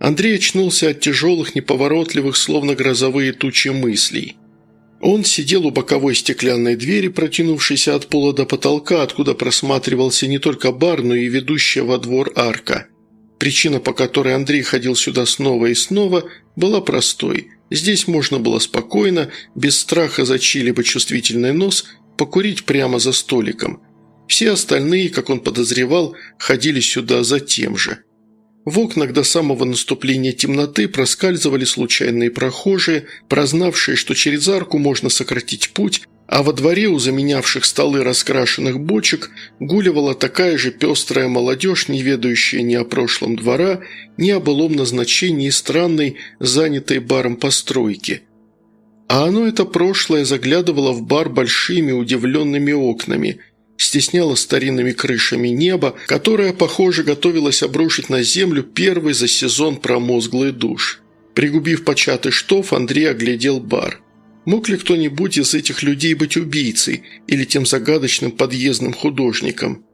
Андрей очнулся от тяжелых, неповоротливых, словно грозовые тучи мыслей – он сидел у боковой стеклянной двери, протянувшейся от пола до потолка, откуда просматривался не только бар, но и ведущая во двор арка. Причина, по которой Андрей ходил сюда снова и снова, была простой. Здесь можно было спокойно, без страха за чьи-либо чувствительный нос, покурить прямо за столиком. Все остальные, как он подозревал, ходили сюда за тем же – в окнах до самого наступления темноты проскальзывали случайные прохожие, прознавшие, что через арку можно сократить путь, а во дворе у заменявших столы раскрашенных бочек гуливала такая же пестрая молодежь, не ведающая ни о прошлом двора, ни о былом назначении странной, занятой баром постройки. А оно это прошлое заглядывало в бар большими удивленными окнами – стесняла старинными крышами небо, которое, похоже, готовилось обрушить на землю первый за сезон промозглый душ. Пригубив початый штоф, Андрей оглядел бар. Мог ли кто-нибудь из этих людей быть убийцей или тем загадочным подъездным художником?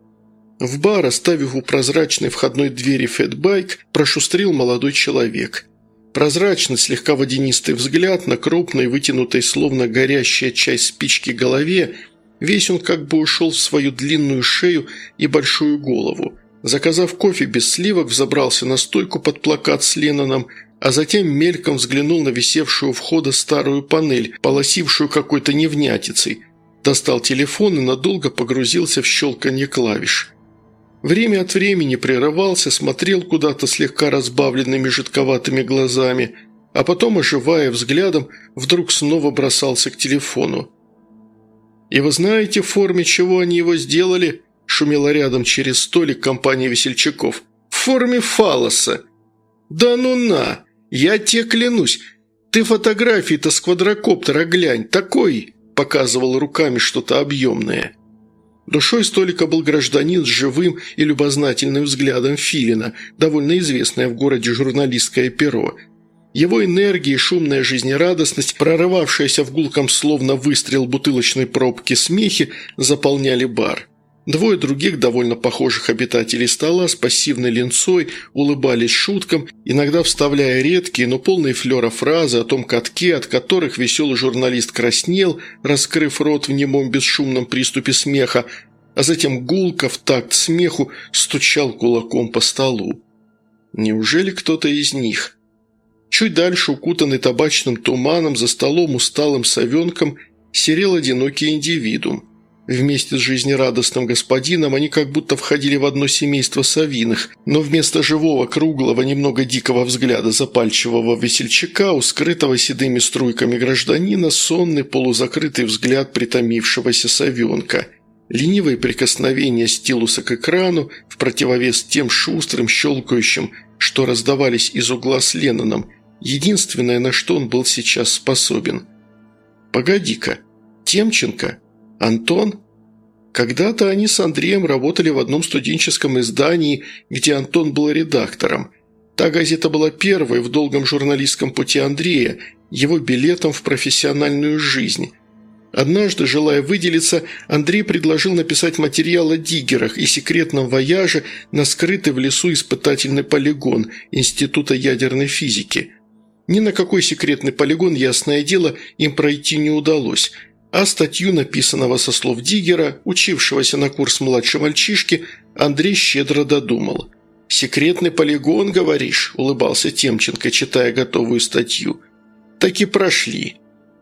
В бар, оставив у прозрачной входной двери фэтбайк, прошустрил молодой человек. Прозрачный, слегка водянистый взгляд на крупной, вытянутой, словно горящая часть спички голове – Весь он как бы ушел в свою длинную шею и большую голову. Заказав кофе без сливок, взобрался на стойку под плакат с Ленноном, а затем мельком взглянул на висевшую у входа старую панель, полосившую какой-то невнятицей. Достал телефон и надолго погрузился в щелканье клавиш. Время от времени прерывался, смотрел куда-то слегка разбавленными жидковатыми глазами, а потом, оживая взглядом, вдруг снова бросался к телефону. «И вы знаете, в форме чего они его сделали?» – шумела рядом через столик компания весельчаков. «В форме фалоса!» «Да ну на! Я тебе клянусь! Ты фотографии-то с квадрокоптера глянь, такой!» – показывал руками что-то объемное. Душой столика был гражданин с живым и любознательным взглядом Филина, довольно известное в городе журналистское перо – его энергия и шумная жизнерадостность, прорывавшаяся в гулком словно выстрел бутылочной пробки смехи, заполняли бар. Двое других, довольно похожих обитателей стола, с пассивной линцой, улыбались шуткам, иногда вставляя редкие, но полные флера фразы о том катке, от которых веселый журналист краснел, раскрыв рот в немом бесшумном приступе смеха, а затем гулко в такт смеху стучал кулаком по столу. Неужели кто-то из них? Чуть дальше, укутанный табачным туманом, за столом усталым совенком, серел одинокий индивидуум. Вместе с жизнерадостным господином они как будто входили в одно семейство Савиных, но вместо живого, круглого, немного дикого взгляда запальчивого весельчака, скрытого седыми струйками гражданина, сонный полузакрытый взгляд притомившегося совенка. Ленивые прикосновения стилуса к экрану в противовес тем шустрым, щелкающим, что раздавались из угла с Ленноном, единственное, на что он был сейчас способен. «Погоди-ка, Темченко?» Антон? Когда-то они с Андреем работали в одном студенческом издании, где Антон был редактором. Та газета была первой в долгом журналистском пути Андрея, его билетом в профессиональную жизнь. Однажды, желая выделиться, Андрей предложил написать материал о диггерах и секретном вояже на скрытый в лесу испытательный полигон Института ядерной физики. Ни на какой секретный полигон, ясное дело, им пройти не удалось – а статью, написанного со слов Диггера, учившегося на курс младшей мальчишки, Андрей щедро додумал. «Секретный полигон, говоришь?» – улыбался Темченко, читая готовую статью. «Так и прошли».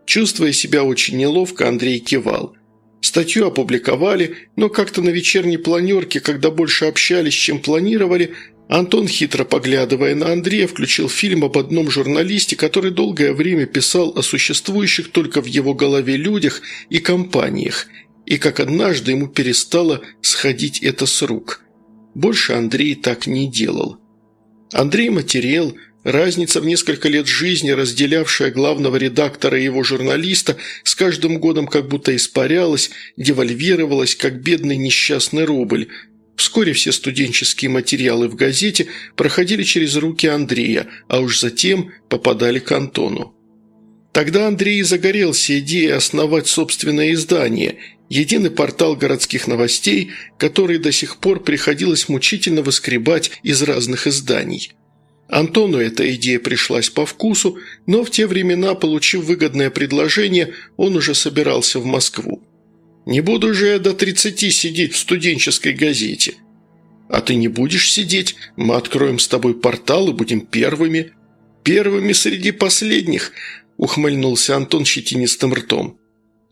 Чувствуя себя очень неловко, Андрей кивал. Статью опубликовали, но как-то на вечерней планерке, когда больше общались, чем планировали, Антон, хитро поглядывая на Андрея, включил фильм об одном журналисте, который долгое время писал о существующих только в его голове людях и компаниях, и как однажды ему перестало сходить это с рук. Больше Андрей так не делал. Андрей материал, разница в несколько лет жизни, разделявшая главного редактора и его журналиста, с каждым годом как будто испарялась, девальвировалась, как бедный несчастный рубль – Вскоре все студенческие материалы в газете проходили через руки Андрея, а уж затем попадали к Антону. Тогда Андрей загорелся идеей основать собственное издание, единый портал городских новостей, который до сих пор приходилось мучительно выскребать из разных изданий. Антону эта идея пришлась по вкусу, но в те времена, получив выгодное предложение, он уже собирался в Москву. Не буду же я до тридцати сидеть в студенческой газете. А ты не будешь сидеть, мы откроем с тобой портал и будем первыми. Первыми среди последних, ухмыльнулся Антон щетинистым ртом.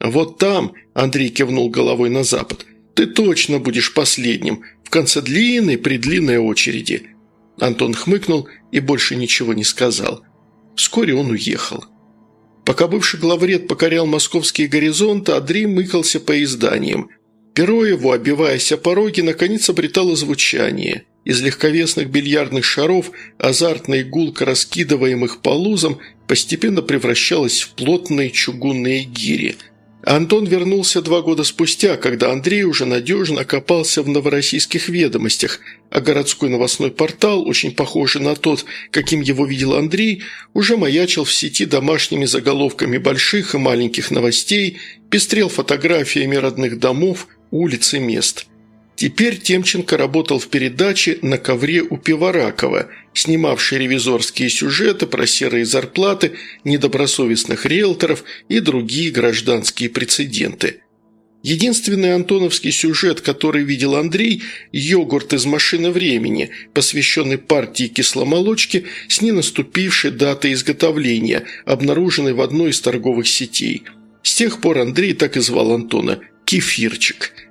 Вот там, Андрей кивнул головой на запад, ты точно будешь последним, в конце длинной-предлинной очереди. Антон хмыкнул и больше ничего не сказал. Вскоре он уехал. Пока бывший главред покорял московские горизонты, Андрей мыкался по изданиям. Перо его, обиваясь о пороге, наконец обретало звучание. Из легковесных бильярдных шаров азартная гулка, раскидываемых по лузам, постепенно превращалась в плотные чугунные гири – Антон вернулся два года спустя, когда Андрей уже надежно копался в новороссийских ведомостях, а городской новостной портал, очень похожий на тот, каким его видел Андрей, уже маячил в сети домашними заголовками больших и маленьких новостей, пестрел фотографиями родных домов, улиц и мест. Теперь Темченко работал в передаче «На ковре у Пиваракова», снимавшей ревизорские сюжеты про серые зарплаты, недобросовестных риэлторов и другие гражданские прецеденты. Единственный антоновский сюжет, который видел Андрей – йогурт из машины времени, посвященный партии кисломолочки с ненаступившей датой изготовления, обнаруженной в одной из торговых сетей. С тех пор Андрей так и звал Антона – «Кефирчик».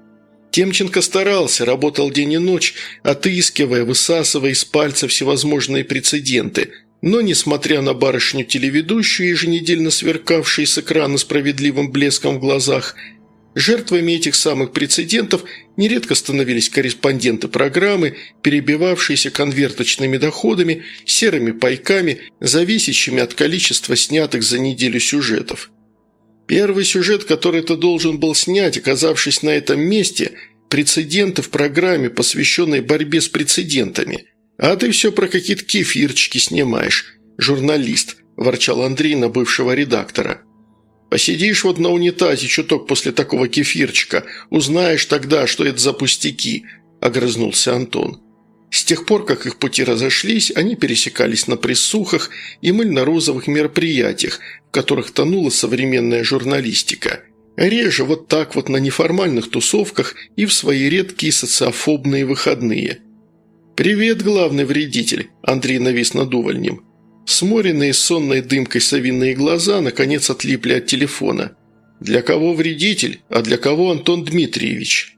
Темченко старался, работал день и ночь, отыскивая, высасывая из пальца всевозможные прецеденты. Но, несмотря на барышню-телеведущую, еженедельно сверкавшую с экрана справедливым блеском в глазах, жертвами этих самых прецедентов нередко становились корреспонденты программы, перебивавшиеся конверточными доходами, серыми пайками, зависящими от количества снятых за неделю сюжетов. Первый сюжет, который ты должен был снять, оказавшись на этом месте – прецеденты в программе, посвященной борьбе с прецедентами. А ты все про какие-то кефирчики снимаешь. Журналист, ворчал Андрей на бывшего редактора. Посидишь вот на унитазе чуток после такого кефирчика, узнаешь тогда, что это за пустяки, огрызнулся Антон. С тех пор, как их пути разошлись, они пересекались на прессухах и мыльно-розовых мероприятиях, в которых тонула современная журналистика. Реже вот так вот на неформальных тусовках и в свои редкие социофобные выходные. «Привет, главный вредитель!» – Андрей навис над увольнем. Сморенные сонной дымкой совиные глаза наконец отлипли от телефона. Для кого вредитель, а для кого Антон Дмитриевич?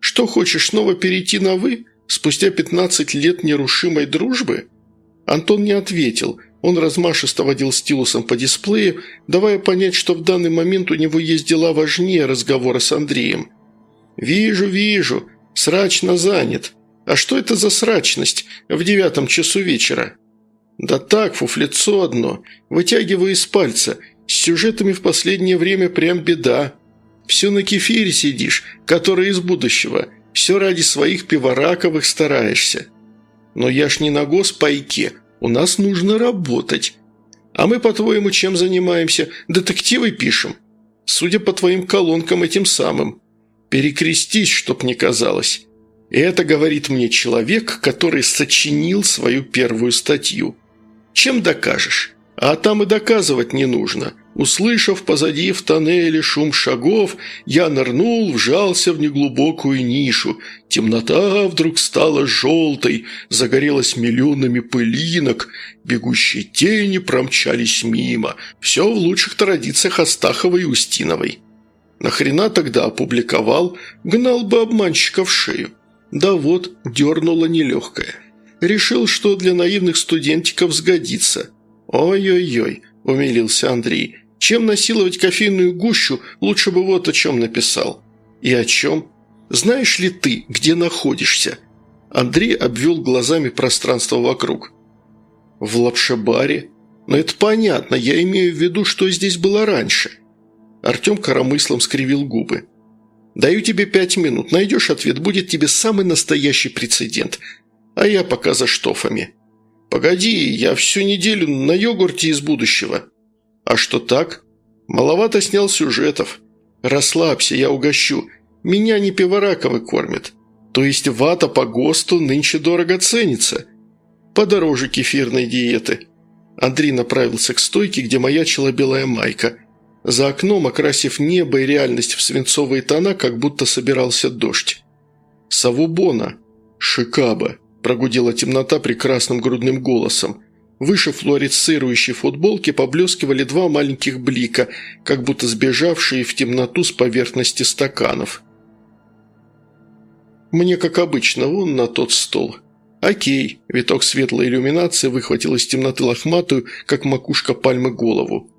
Что, хочешь снова перейти на «вы» спустя 15 лет нерушимой дружбы?» Антон не ответил. Он размашисто водил стилусом по дисплею, давая понять, что в данный момент у него есть дела важнее разговора с Андреем. «Вижу, вижу. Срачно занят. А что это за срачность в девятом часу вечера?» «Да так, фуфлецо одно. Вытягиваю из пальца. С сюжетами в последнее время прям беда. Все на кефире сидишь, который из будущего. Все ради своих пивораковых стараешься. Но я ж не на госпайке. У нас нужно работать. А мы, по-твоему, чем занимаемся? Детективы пишем. Судя по твоим колонкам этим самым. Перекрестись, чтоб не казалось. И это говорит мне человек, который сочинил свою первую статью. Чем докажешь? А там и доказывать не нужно. Услышав позади в тоннеле шум шагов, я нырнул, вжался в неглубокую нишу. Темнота вдруг стала желтой, загорелась миллионами пылинок, бегущие тени промчались мимо. Все в лучших традициях Астаховой и Устиновой. Нахрена тогда опубликовал, гнал бы обманщика в шею. Да вот, дернуло нелегкое. Решил, что для наивных студентиков сгодится – «Ой-ой-ой», – умилился Андрей. «Чем насиловать кофейную гущу, лучше бы вот о чем написал». «И о чем?» «Знаешь ли ты, где находишься?» Андрей обвел глазами пространство вокруг. «В лапшебаре? Но это понятно, я имею в виду, что здесь было раньше». Артем коромыслом скривил губы. «Даю тебе пять минут. Найдешь ответ, будет тебе самый настоящий прецедент. А я пока за штофами». «Погоди, я всю неделю на йогурте из будущего». «А что так?» «Маловато снял сюжетов». «Расслабься, я угощу. Меня не Пивораковы кормят. То есть вата по ГОСТу нынче дорого ценится. Подороже кефирной диеты». Андрей направился к стойке, где маячила белая майка. За окном, окрасив небо и реальность в свинцовые тона, как будто собирался дождь. «Савубона. Шикаба» прогудела темнота прекрасным грудным голосом. Выше флуоресцирующей футболки поблескивали два маленьких блика, как будто сбежавшие в темноту с поверхности стаканов. «Мне, как обычно, вон на тот стол». «Окей», – виток светлой иллюминации выхватил из темноты лохматую, как макушка пальмы, голову.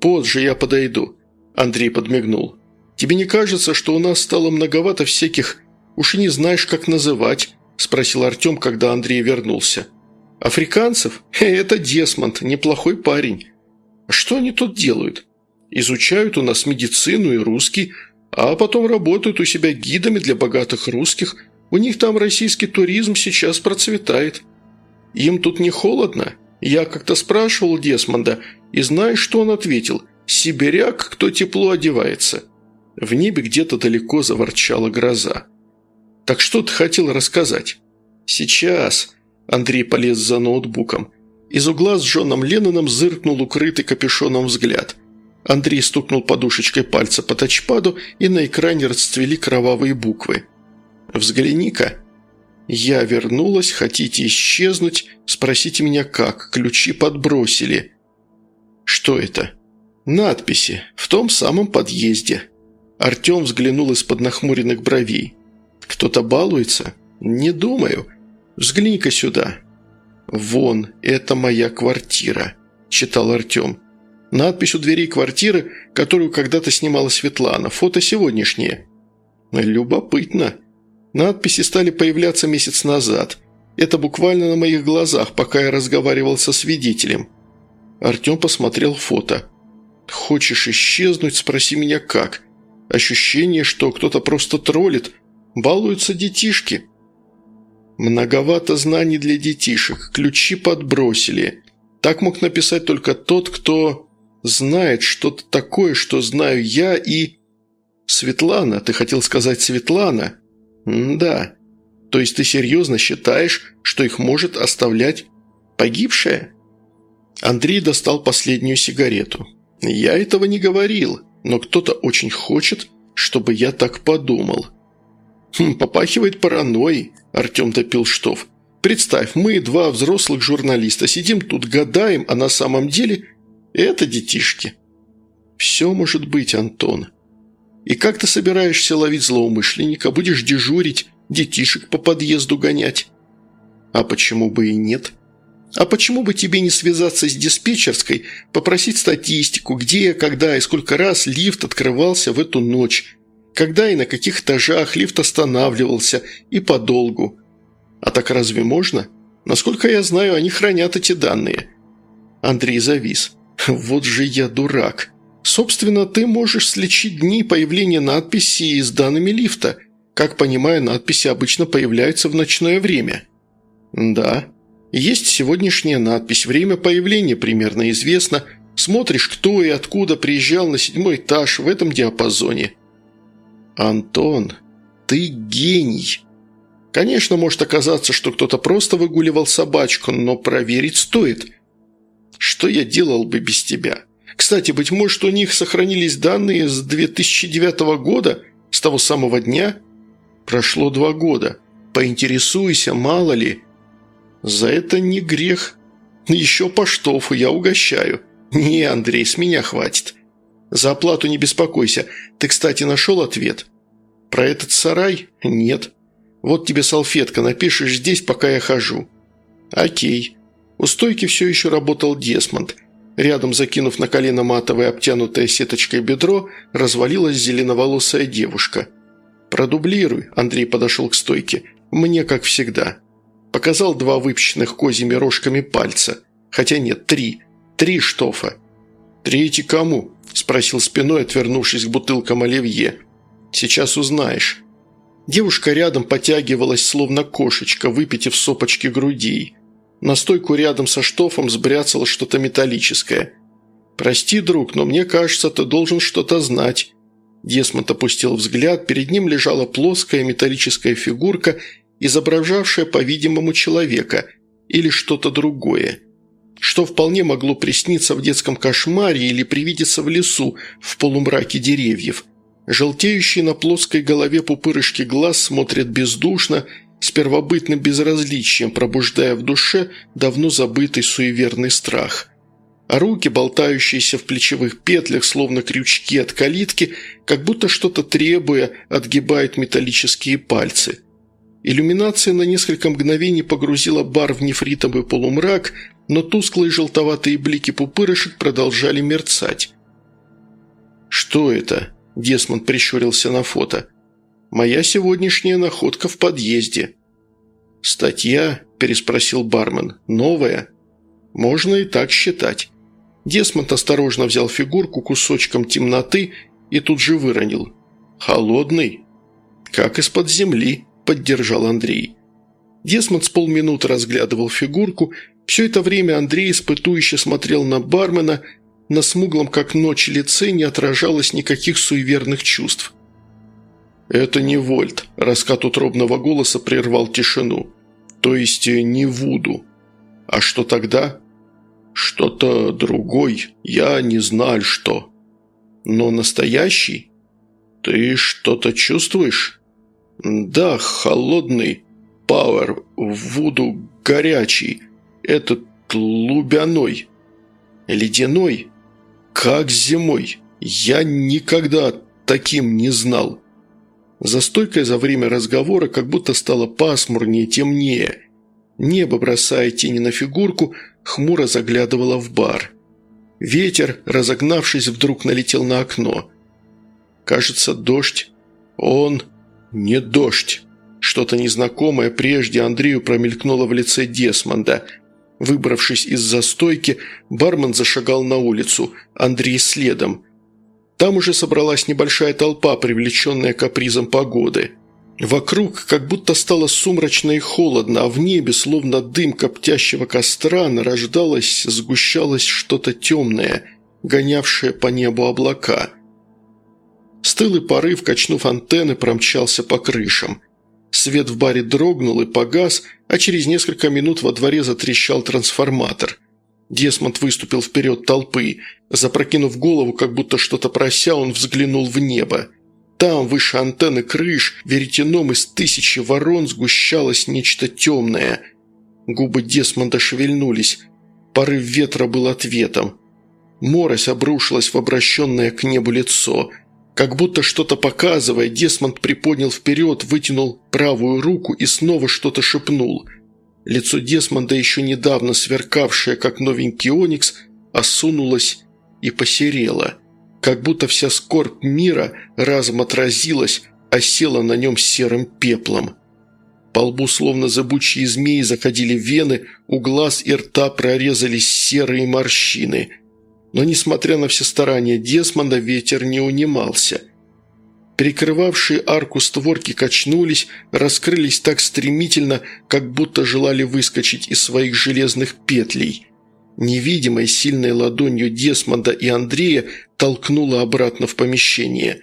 «Позже я подойду», – Андрей подмигнул. «Тебе не кажется, что у нас стало многовато всяких, уж не знаешь, как называть, – спросил Артем, когда Андрей вернулся. «Африканцев? Это Десмонд, неплохой парень. Что они тут делают? Изучают у нас медицину и русский, а потом работают у себя гидами для богатых русских. У них там российский туризм сейчас процветает. Им тут не холодно? Я как-то спрашивал Десмонда, и знаешь, что он ответил? Сибиряк, кто тепло одевается». В небе где-то далеко заворчала гроза. Так что ты хотел рассказать?» «Сейчас». Андрей полез за ноутбуком. Из угла с Джоном Ленноном зыркнул укрытый капюшоном взгляд. Андрей стукнул подушечкой пальца по тачпаду, и на экране расцвели кровавые буквы. «Взгляни-ка». «Я вернулась, хотите исчезнуть? Спросите меня как, ключи подбросили». «Что это?» «Надписи. В том самом подъезде». Артем взглянул из-под нахмуренных бровей. Кто-то балуется? Не думаю. Взгляни-ка сюда. «Вон, это моя квартира», – читал Артем. Надпись у дверей квартиры, которую когда-то снимала Светлана. Фото сегодняшнее. Любопытно. Надписи стали появляться месяц назад. Это буквально на моих глазах, пока я разговаривал со свидетелем. Артем посмотрел фото. «Хочешь исчезнуть? Спроси меня как. Ощущение, что кто-то просто троллит, Балуются детишки. Многовато знаний для детишек, ключи подбросили. Так мог написать только тот, кто знает что-то такое, что знаю я и... Светлана, ты хотел сказать Светлана? М да. То есть ты серьезно считаешь, что их может оставлять погибшая? Андрей достал последнюю сигарету. Я этого не говорил, но кто-то очень хочет, чтобы я так подумал. Хм, «Попахивает паранойей», – Артем допил штоф. «Представь, мы, два взрослых журналиста, сидим тут, гадаем, а на самом деле это детишки». Все может быть, Антон. И как ты собираешься ловить злоумышленника? Будешь дежурить, детишек по подъезду гонять? А почему бы и нет? А почему бы тебе не связаться с диспетчерской, попросить статистику, где, когда и сколько раз лифт открывался в эту ночь, когда и на каких этажах лифт останавливался и подолгу. А так разве можно? Насколько я знаю, они хранят эти данные. Андрей завис. Вот же я дурак. Собственно, ты можешь слечить дни появления надписи с данными лифта. Как понимаю, надписи обычно появляются в ночное время. Да. Есть сегодняшняя надпись, время появления примерно известно. Смотришь, кто и откуда приезжал на седьмой этаж в этом диапазоне. Антон, ты гений. Конечно, может оказаться, что кто-то просто выгуливал собачку, но проверить стоит. Что я делал бы без тебя? Кстати, быть может, у них сохранились данные с 2009 года, с того самого дня? Прошло два года. Поинтересуйся, мало ли. За это не грех. Еще по штофу я угощаю. Не, Андрей, с меня хватит. За оплату не беспокойся. Ты, кстати, нашел ответ? Про этот сарай? Нет. Вот тебе салфетка, напишешь здесь, пока я хожу. Окей. У стойки все еще работал Десмонд. Рядом, закинув на колено матовое обтянутое сеточкой бедро, развалилась зеленоволосая девушка. «Продублируй», – Андрей подошел к стойке. «Мне, как всегда». Показал два выпущенных козьими рожками пальца. Хотя нет, три. Три штофа. «Третий кому?» – спросил спиной, отвернувшись к бутылкам оливье. «Сейчас узнаешь». Девушка рядом потягивалась, словно кошечка, выпитив сопочки грудей. На стойку рядом со штофом сбряцало что-то металлическое. «Прости, друг, но мне кажется, ты должен что-то знать». Десмонд опустил взгляд, перед ним лежала плоская металлическая фигурка, изображавшая, по-видимому, человека или что-то другое, что вполне могло присниться в детском кошмаре или привидеться в лесу в полумраке деревьев. Желтеющие на плоской голове пупырышки глаз смотрят бездушно с первобытным безразличием, пробуждая в душе давно забытый суеверный страх. А руки, болтающиеся в плечевых петлях, словно крючки от калитки, как будто что-то требуя, отгибают металлические пальцы. Иллюминация на несколько мгновений погрузила бар в нефритовый полумрак, но тусклые желтоватые блики пупырышек продолжали мерцать. «Что это?» – Десмонд прищурился на фото – Моя сегодняшняя находка в подъезде». «Статья?» – переспросил бармен. «Новая?» «Можно и так считать». Десмонд осторожно взял фигурку кусочком темноты и тут же выронил. «Холодный?» «Как из-под земли», – поддержал Андрей. Десмонд с полминуты разглядывал фигурку. Все это время Андрей испытующе смотрел на бармена. На смуглом, как ночь, лице не отражалось никаких суеверных чувств. «Это не Вольт», – раскат утробного голоса прервал тишину. «То есть э, не Вуду. А что тогда?» «Что-то другой. Я не знаю, что». «Но настоящий?» «Ты что-то чувствуешь?» «Да, холодный. Пауэр. Вуду горячий. Этот лубяной. Ледяной. Как зимой. Я никогда таким не знал». За стойкой за время разговора как будто стало пасмурнее, темнее. Небо, бросая тени на фигурку, хмуро заглядывало в бар. Ветер, разогнавшись, вдруг налетел на окно. Кажется, дождь. Он не дождь. Что-то незнакомое прежде Андрею промелькнуло в лице Десмонда. Выбравшись из застойки, бармен зашагал на улицу, Андрей следом – там уже собралась небольшая толпа, привлеченная капризом погоды. Вокруг как будто стало сумрачно и холодно, а в небе, словно дым коптящего костра, нарождалось, сгущалось что-то темное, гонявшее по небу облака. Стылый порыв, качнув антенны, промчался по крышам. Свет в баре дрогнул и погас, а через несколько минут во дворе затрещал трансформатор – Десмонд выступил вперед толпы. Запрокинув голову, как будто что-то прося, он взглянул в небо. Там, выше антенны крыш, веретеном из тысячи ворон сгущалось нечто темное. Губы Десмонда шевельнулись. Порыв ветра был ответом. Морось обрушилась в обращенное к небу лицо. Как будто что-то показывая, Десмонд приподнял вперед, вытянул правую руку и снова что-то шепнул. Лицо Десмонда, еще недавно сверкавшее, как новенький оникс, осунулось и посерело. Как будто вся скорбь мира разом отразилась, осела на нем серым пеплом. По лбу, словно зыбучие змеи, заходили вены, у глаз и рта прорезались серые морщины. Но, несмотря на все старания Десмонда, ветер не унимался. Перекрывавшие арку створки качнулись, раскрылись так стремительно, как будто желали выскочить из своих железных петлей. Невидимой сильной ладонью Десмонда и Андрея толкнула обратно в помещение.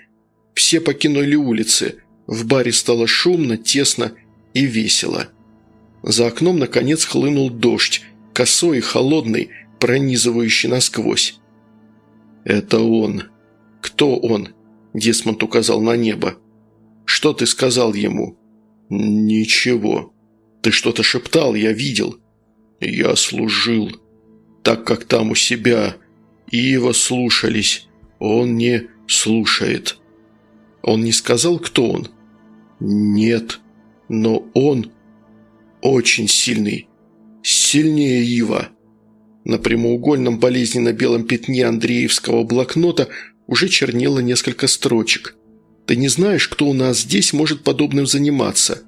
Все покинули улицы. В баре стало шумно, тесно и весело. За окном, наконец, хлынул дождь, косой и холодный, пронизывающий насквозь. «Это он. Кто он?» – Десмонд указал на небо. «Что ты сказал ему?» «Ничего. Ты что-то шептал, я видел. Я служил. Так как там у себя. Ива слушались. Он не слушает». «Он не сказал, кто он?» «Нет. Но он очень сильный. Сильнее Ива». На прямоугольном болезненно-белом пятне Андреевского блокнота уже чернело несколько строчек. «Ты не знаешь, кто у нас здесь может подобным заниматься?»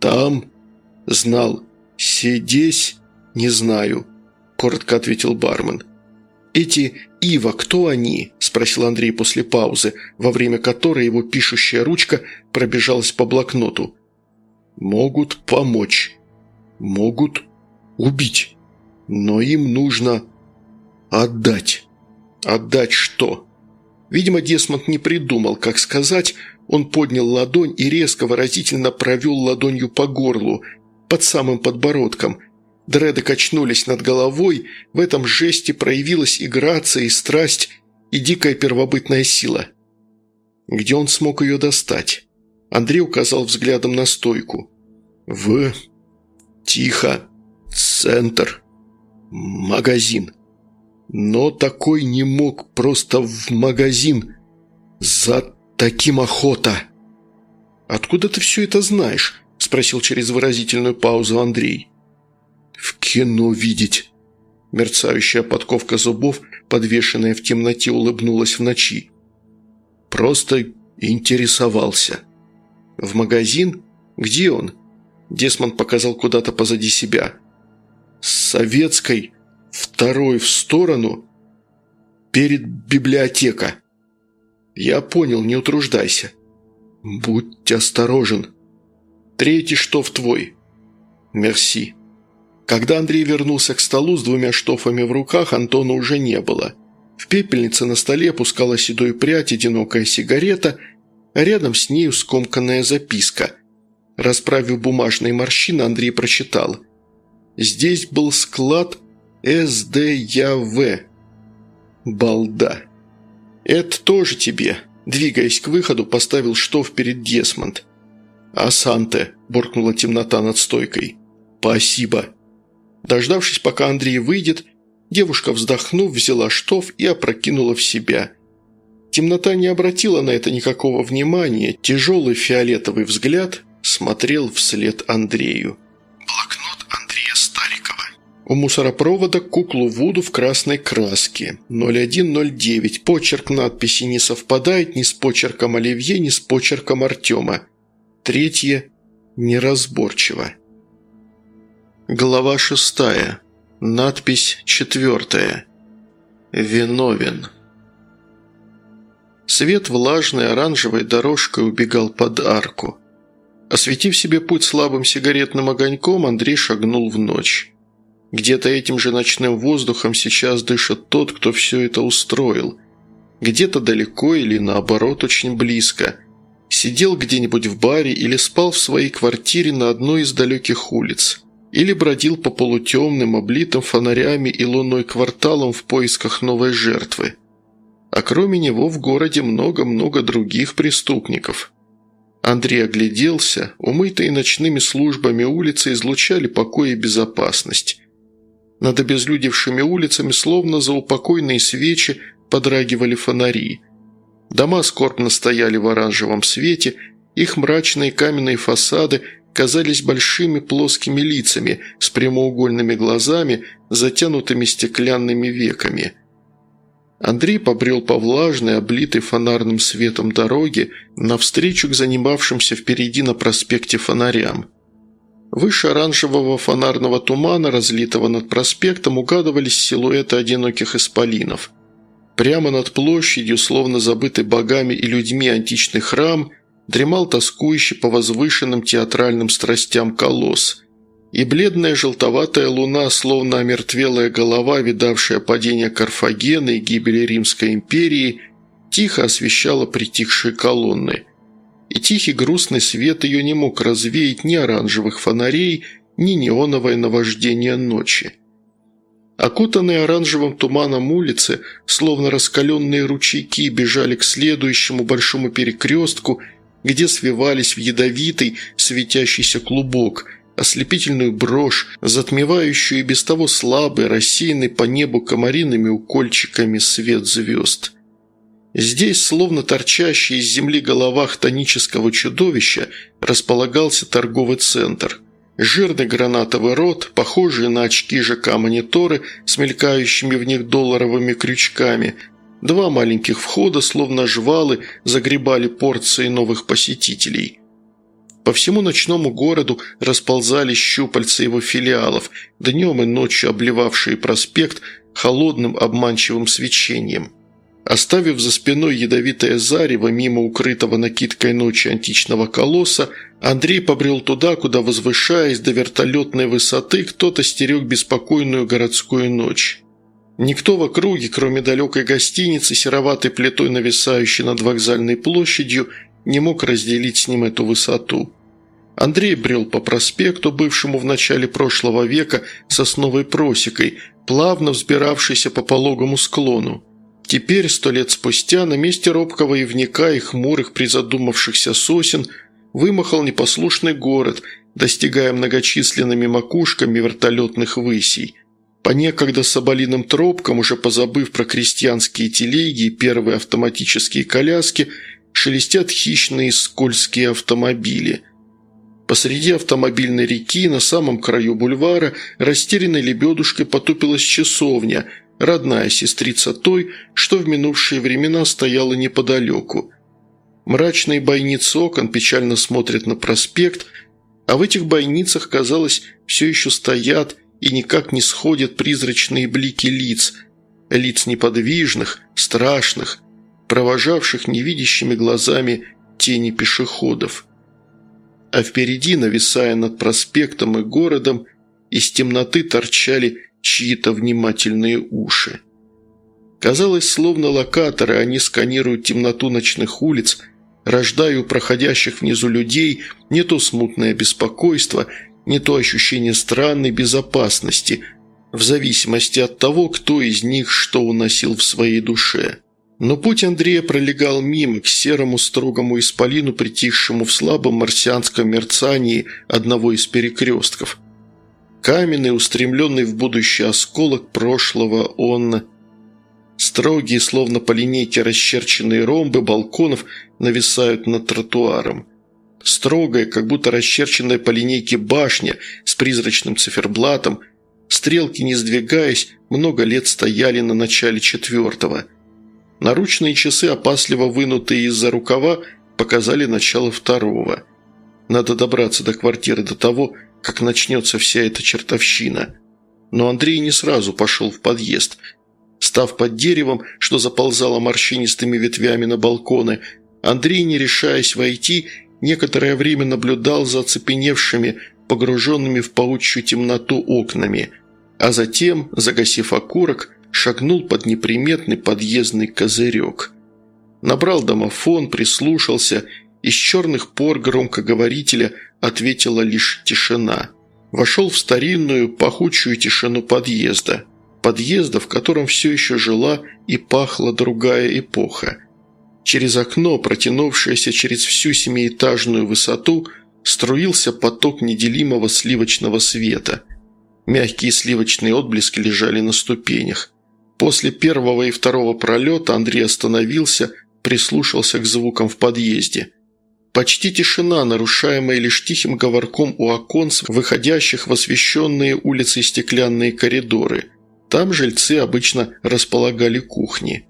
«Там?» «Знал. Сидесь?» «Не знаю», – коротко ответил бармен. «Эти Ива, кто они?» – спросил Андрей после паузы, во время которой его пишущая ручка пробежалась по блокноту. «Могут помочь. Могут убить». Но им нужно отдать. Отдать что? Видимо, Десмонд не придумал, как сказать. Он поднял ладонь и резко, выразительно провел ладонью по горлу, под самым подбородком. Дреды качнулись над головой, в этом жесте проявилась и грация, и страсть, и дикая первобытная сила. Где он смог ее достать? Андрей указал взглядом на стойку. «В... Тихо. Центр». Магазин. Но такой не мог просто в магазин. За таким охота. «Откуда ты все это знаешь?» – спросил через выразительную паузу Андрей. «В кино видеть». Мерцающая подковка зубов, подвешенная в темноте, улыбнулась в ночи. «Просто интересовался». «В магазин? Где он?» Десмон показал куда-то позади себя советской, второй в сторону, перед библиотека. Я понял, не утруждайся. Будь осторожен. Третий штоф твой. Мерси. Когда Андрей вернулся к столу с двумя штофами в руках, Антона уже не было. В пепельнице на столе опускала седой прядь одинокая сигарета, а рядом с нею скомканная записка. Расправив бумажные морщины, Андрей прочитал. Здесь был склад СДЯВ. Балда. Это тоже тебе. Двигаясь к выходу, поставил штоф перед Десмонд. «Асанте», – буркнула темнота над стойкой. «Спасибо». Дождавшись, пока Андрей выйдет, девушка, вздохнув, взяла штоф и опрокинула в себя. Темнота не обратила на это никакого внимания, тяжелый фиолетовый взгляд смотрел вслед Андрею. У мусоропровода куклу Вуду в красной краске. 0109. Почерк надписи не совпадает ни с почерком Оливье, ни с почерком Артема. Третье. Неразборчиво. Глава шестая. Надпись четвертая. Виновен. Свет влажной оранжевой дорожкой убегал под арку. Осветив себе путь слабым сигаретным огоньком, Андрей шагнул в ночь. Где-то этим же ночным воздухом сейчас дышит тот, кто все это устроил. Где-то далеко или, наоборот, очень близко. Сидел где-нибудь в баре или спал в своей квартире на одной из далеких улиц. Или бродил по полутемным, облитым фонарями и луной кварталам в поисках новой жертвы. А кроме него в городе много-много других преступников. Андрей огляделся, умытые ночными службами улицы излучали покой и безопасность. Над обезлюдевшими улицами, словно за упокойные свечи, подрагивали фонари. Дома скорбно стояли в оранжевом свете, их мрачные каменные фасады казались большими плоскими лицами с прямоугольными глазами, затянутыми стеклянными веками. Андрей побрел по влажной, облитой фонарным светом дороге, навстречу к занимавшимся впереди на проспекте фонарям. Выше оранжевого фонарного тумана, разлитого над проспектом, угадывались силуэты одиноких исполинов. Прямо над площадью, словно забытый богами и людьми античный храм, дремал тоскующий по возвышенным театральным страстям колосс. И бледная желтоватая луна, словно омертвелая голова, видавшая падение Карфагена и гибели Римской империи, тихо освещала притихшие колонны – и тихий грустный свет ее не мог развеять ни оранжевых фонарей, ни неоновое наваждение ночи. Окутанные оранжевым туманом улицы, словно раскаленные ручейки, бежали к следующему большому перекрестку, где свивались в ядовитый светящийся клубок, ослепительную брошь, затмевающую и без того слабый, рассеянный по небу комариными укольчиками свет звезд. Здесь, словно торчащий из земли голова хтонического чудовища, располагался торговый центр. Жирный гранатовый рот, похожий на очки ЖК-мониторы с мелькающими в них долларовыми крючками, два маленьких входа, словно жвалы, загребали порции новых посетителей. По всему ночному городу расползались щупальца его филиалов, днем и ночью обливавшие проспект холодным обманчивым свечением. Оставив за спиной ядовитое зарево мимо укрытого накидкой ночи античного колосса, Андрей побрел туда, куда, возвышаясь до вертолетной высоты, кто-то стерег беспокойную городскую ночь. Никто в округе, кроме далекой гостиницы, сероватой плитой нависающей над вокзальной площадью, не мог разделить с ним эту высоту. Андрей брел по проспекту, бывшему в начале прошлого века сосновой просекой, плавно взбиравшейся по пологому склону. Теперь, сто лет спустя, на месте робкого ивника и хмурых призадумавшихся сосен вымахал непослушный город, достигая многочисленными макушками вертолетных высей. По некогда соболиным тропкам, уже позабыв про крестьянские телеги и первые автоматические коляски, шелестят хищные скользкие автомобили. Посреди автомобильной реки, на самом краю бульвара, растерянной лебедушкой потупилась часовня – родная сестрица той, что в минувшие времена стояла неподалеку. Мрачные бойницы окон печально смотрят на проспект, а в этих бойницах, казалось, все еще стоят и никак не сходят призрачные блики лиц, лиц неподвижных, страшных, провожавших невидящими глазами тени пешеходов. А впереди, нависая над проспектом и городом, из темноты торчали чьи-то внимательные уши. Казалось, словно локаторы, они сканируют темноту ночных улиц, рождая у проходящих внизу людей не то смутное беспокойство, не то ощущение странной безопасности, в зависимости от того, кто из них что уносил в своей душе. Но путь Андрея пролегал мимо, к серому строгому исполину, притихшему в слабом марсианском мерцании одного из перекрестков – Каменный, устремленный в будущее осколок прошлого, он... Строгие, словно по линейке расчерченные ромбы балконов нависают над тротуаром. Строгая, как будто расчерченная по линейке башня с призрачным циферблатом, стрелки, не сдвигаясь, много лет стояли на начале четвертого. Наручные часы, опасливо вынутые из-за рукава, показали начало второго. Надо добраться до квартиры до того, как начнется вся эта чертовщина. Но Андрей не сразу пошел в подъезд. Став под деревом, что заползало морщинистыми ветвями на балконы, Андрей, не решаясь войти, некоторое время наблюдал за оцепеневшими, погруженными в паучью темноту окнами, а затем, загасив окурок, шагнул под неприметный подъездный козырек. Набрал домофон, прислушался, из черных пор громкоговорителя – ответила лишь тишина. Вошел в старинную, пахучую тишину подъезда. Подъезда, в котором все еще жила и пахла другая эпоха. Через окно, протянувшееся через всю семиэтажную высоту, струился поток неделимого сливочного света. Мягкие сливочные отблески лежали на ступенях. После первого и второго пролета Андрей остановился, прислушался к звукам в подъезде. Почти тишина, нарушаемая лишь тихим говорком у оконц, выходящих в освещенные улицы стеклянные коридоры. Там жильцы обычно располагали кухни.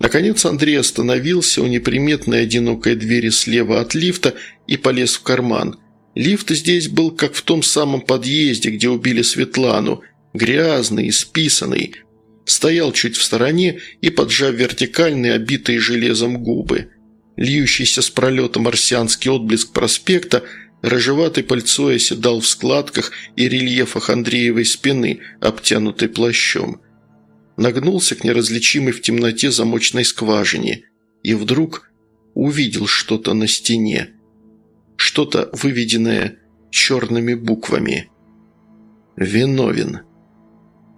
Наконец Андрей остановился у неприметной одинокой двери слева от лифта и полез в карман. Лифт здесь был как в том самом подъезде, где убили Светлану, грязный, исписанный. Стоял чуть в стороне и поджав вертикальные, обитые железом губы. Льющийся с пролета марсианский отблеск проспекта рыжеватой пальцой оседал в складках и рельефах Андреевой спины, обтянутой плащом. Нагнулся к неразличимой в темноте замочной скважине и вдруг увидел что-то на стене что-то выведенное черными буквами. «Виновен».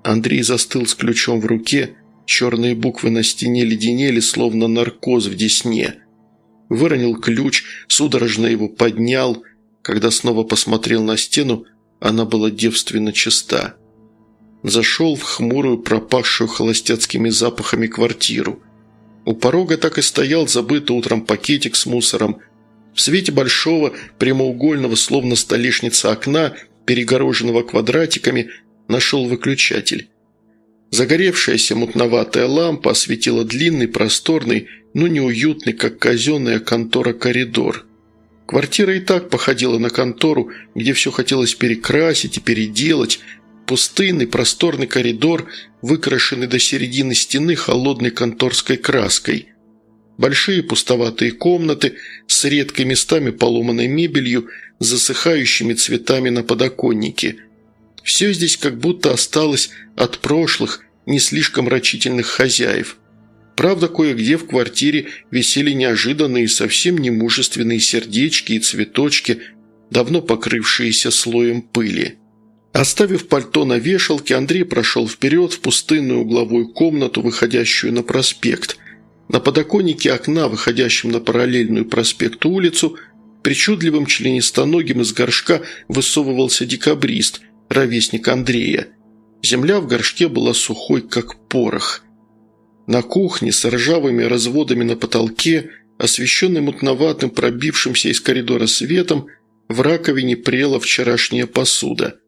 Андрей застыл с ключом в руке, черные буквы на стене леденели, словно наркоз в десне. Выронил ключ, судорожно его поднял. Когда снова посмотрел на стену, она была девственно чиста. Зашел в хмурую, пропахшую холостяцкими запахами квартиру. У порога так и стоял забытый утром пакетик с мусором – в свете большого, прямоугольного, словно столешница окна, перегороженного квадратиками, нашел выключатель. Загоревшаяся мутноватая лампа осветила длинный, просторный, но неуютный, как казенная контора, коридор. Квартира и так походила на контору, где все хотелось перекрасить и переделать. Пустынный, просторный коридор, выкрашенный до середины стены холодной конторской краской – Большие пустоватые комнаты с редкой местами поломанной мебелью, засыхающими цветами на подоконнике. Все здесь как будто осталось от прошлых, не слишком рачительных хозяев. Правда, кое-где в квартире висели неожиданные совсем немужественные сердечки и цветочки, давно покрывшиеся слоем пыли. Оставив пальто на вешалке, Андрей прошел вперед в пустынную угловую комнату, выходящую на проспект – на подоконнике окна, выходящем на параллельную проспекту улицу, причудливым членистоногим из горшка высовывался декабрист, ровесник Андрея. Земля в горшке была сухой, как порох. На кухне с ржавыми разводами на потолке, освещенной мутноватым пробившимся из коридора светом, в раковине прела вчерашняя посуда.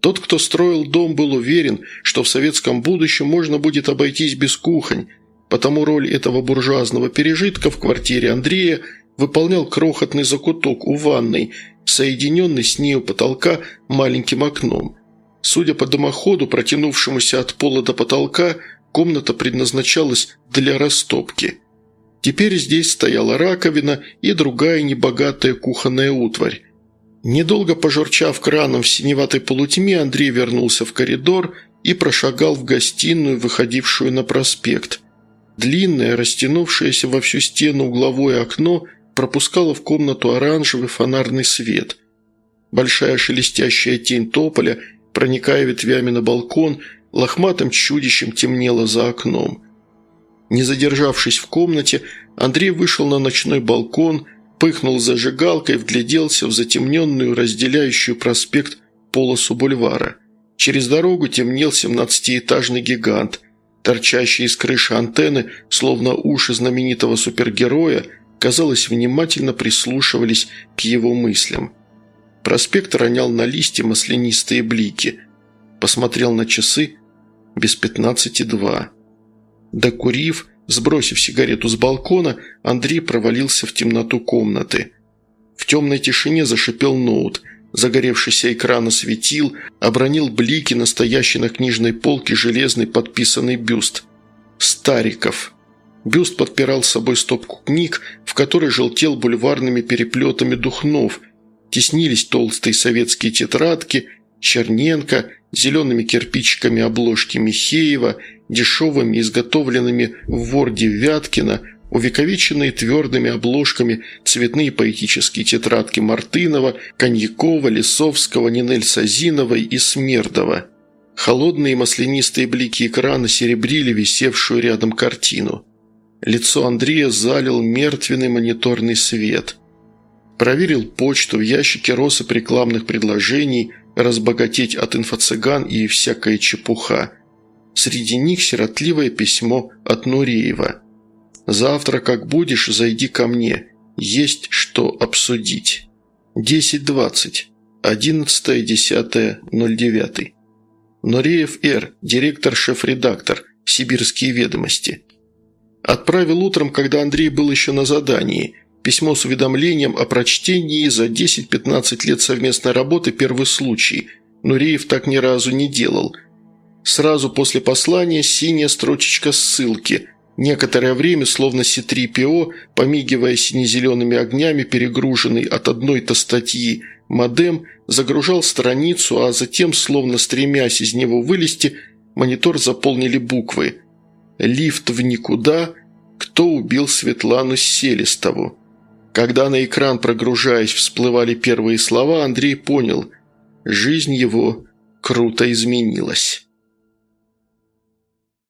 Тот, кто строил дом, был уверен, что в советском будущем можно будет обойтись без кухонь, Потому роль этого буржуазного пережитка в квартире Андрея выполнял крохотный закуток у ванной, соединенный с ней у потолка маленьким окном. Судя по дымоходу, протянувшемуся от пола до потолка, комната предназначалась для растопки. Теперь здесь стояла раковина и другая небогатая кухонная утварь. Недолго пожурчав краном в синеватой полутьме, Андрей вернулся в коридор и прошагал в гостиную, выходившую на проспект – Длинное, растянувшееся во всю стену угловое окно пропускало в комнату оранжевый фонарный свет. Большая шелестящая тень тополя, проникая ветвями на балкон, лохматым чудищем темнела за окном. Не задержавшись в комнате, Андрей вышел на ночной балкон, пыхнул зажигалкой, вгляделся в затемненную, разделяющую проспект полосу бульвара. Через дорогу темнел семнадцатиэтажный гигант – Торчащие из крыши антенны, словно уши знаменитого супергероя, казалось, внимательно прислушивались к его мыслям. Проспект ронял на листья маслянистые блики. Посмотрел на часы без пятнадцати два. Докурив, сбросив сигарету с балкона, Андрей провалился в темноту комнаты. В темной тишине зашипел ноут – Загоревшийся экран осветил, обронил блики настоящий на книжной полке железный подписанный бюст. Стариков. Бюст подпирал с собой стопку книг, в которой желтел бульварными переплетами духнов. Теснились толстые советские тетрадки, Черненко, зелеными кирпичиками обложки Михеева, дешевыми, изготовленными в Ворде Вяткина – увековеченные твердыми обложками цветные поэтические тетрадки Мартынова, Коньякова, Лисовского, Нинель Сазиновой и Смердова. Холодные маслянистые блики экрана серебрили висевшую рядом картину. Лицо Андрея залил мертвенный мониторный свет. Проверил почту в ящике росып рекламных предложений, разбогатеть от инфо-цыган и всякая чепуха. Среди них сиротливое письмо от Нуреева. «Завтра, как будешь, зайди ко мне. Есть что обсудить». 10.20. 11.10.09. Нуреев Р., директор-шеф-редактор, «Сибирские ведомости». Отправил утром, когда Андрей был еще на задании. Письмо с уведомлением о прочтении за 10-15 лет совместной работы первый случай. Нуреев так ни разу не делал. Сразу после послания синяя строчечка ссылки. Некоторое время, словно C3PO, помигивая сине-зелеными огнями, перегруженный от одной-то статьи, модем загружал страницу, а затем, словно стремясь из него вылезти, монитор заполнили буквы – Лифт в никуда. Кто убил Светлану Селестову? Когда на экран, прогружаясь, всплывали первые слова, Андрей понял – жизнь его круто изменилась.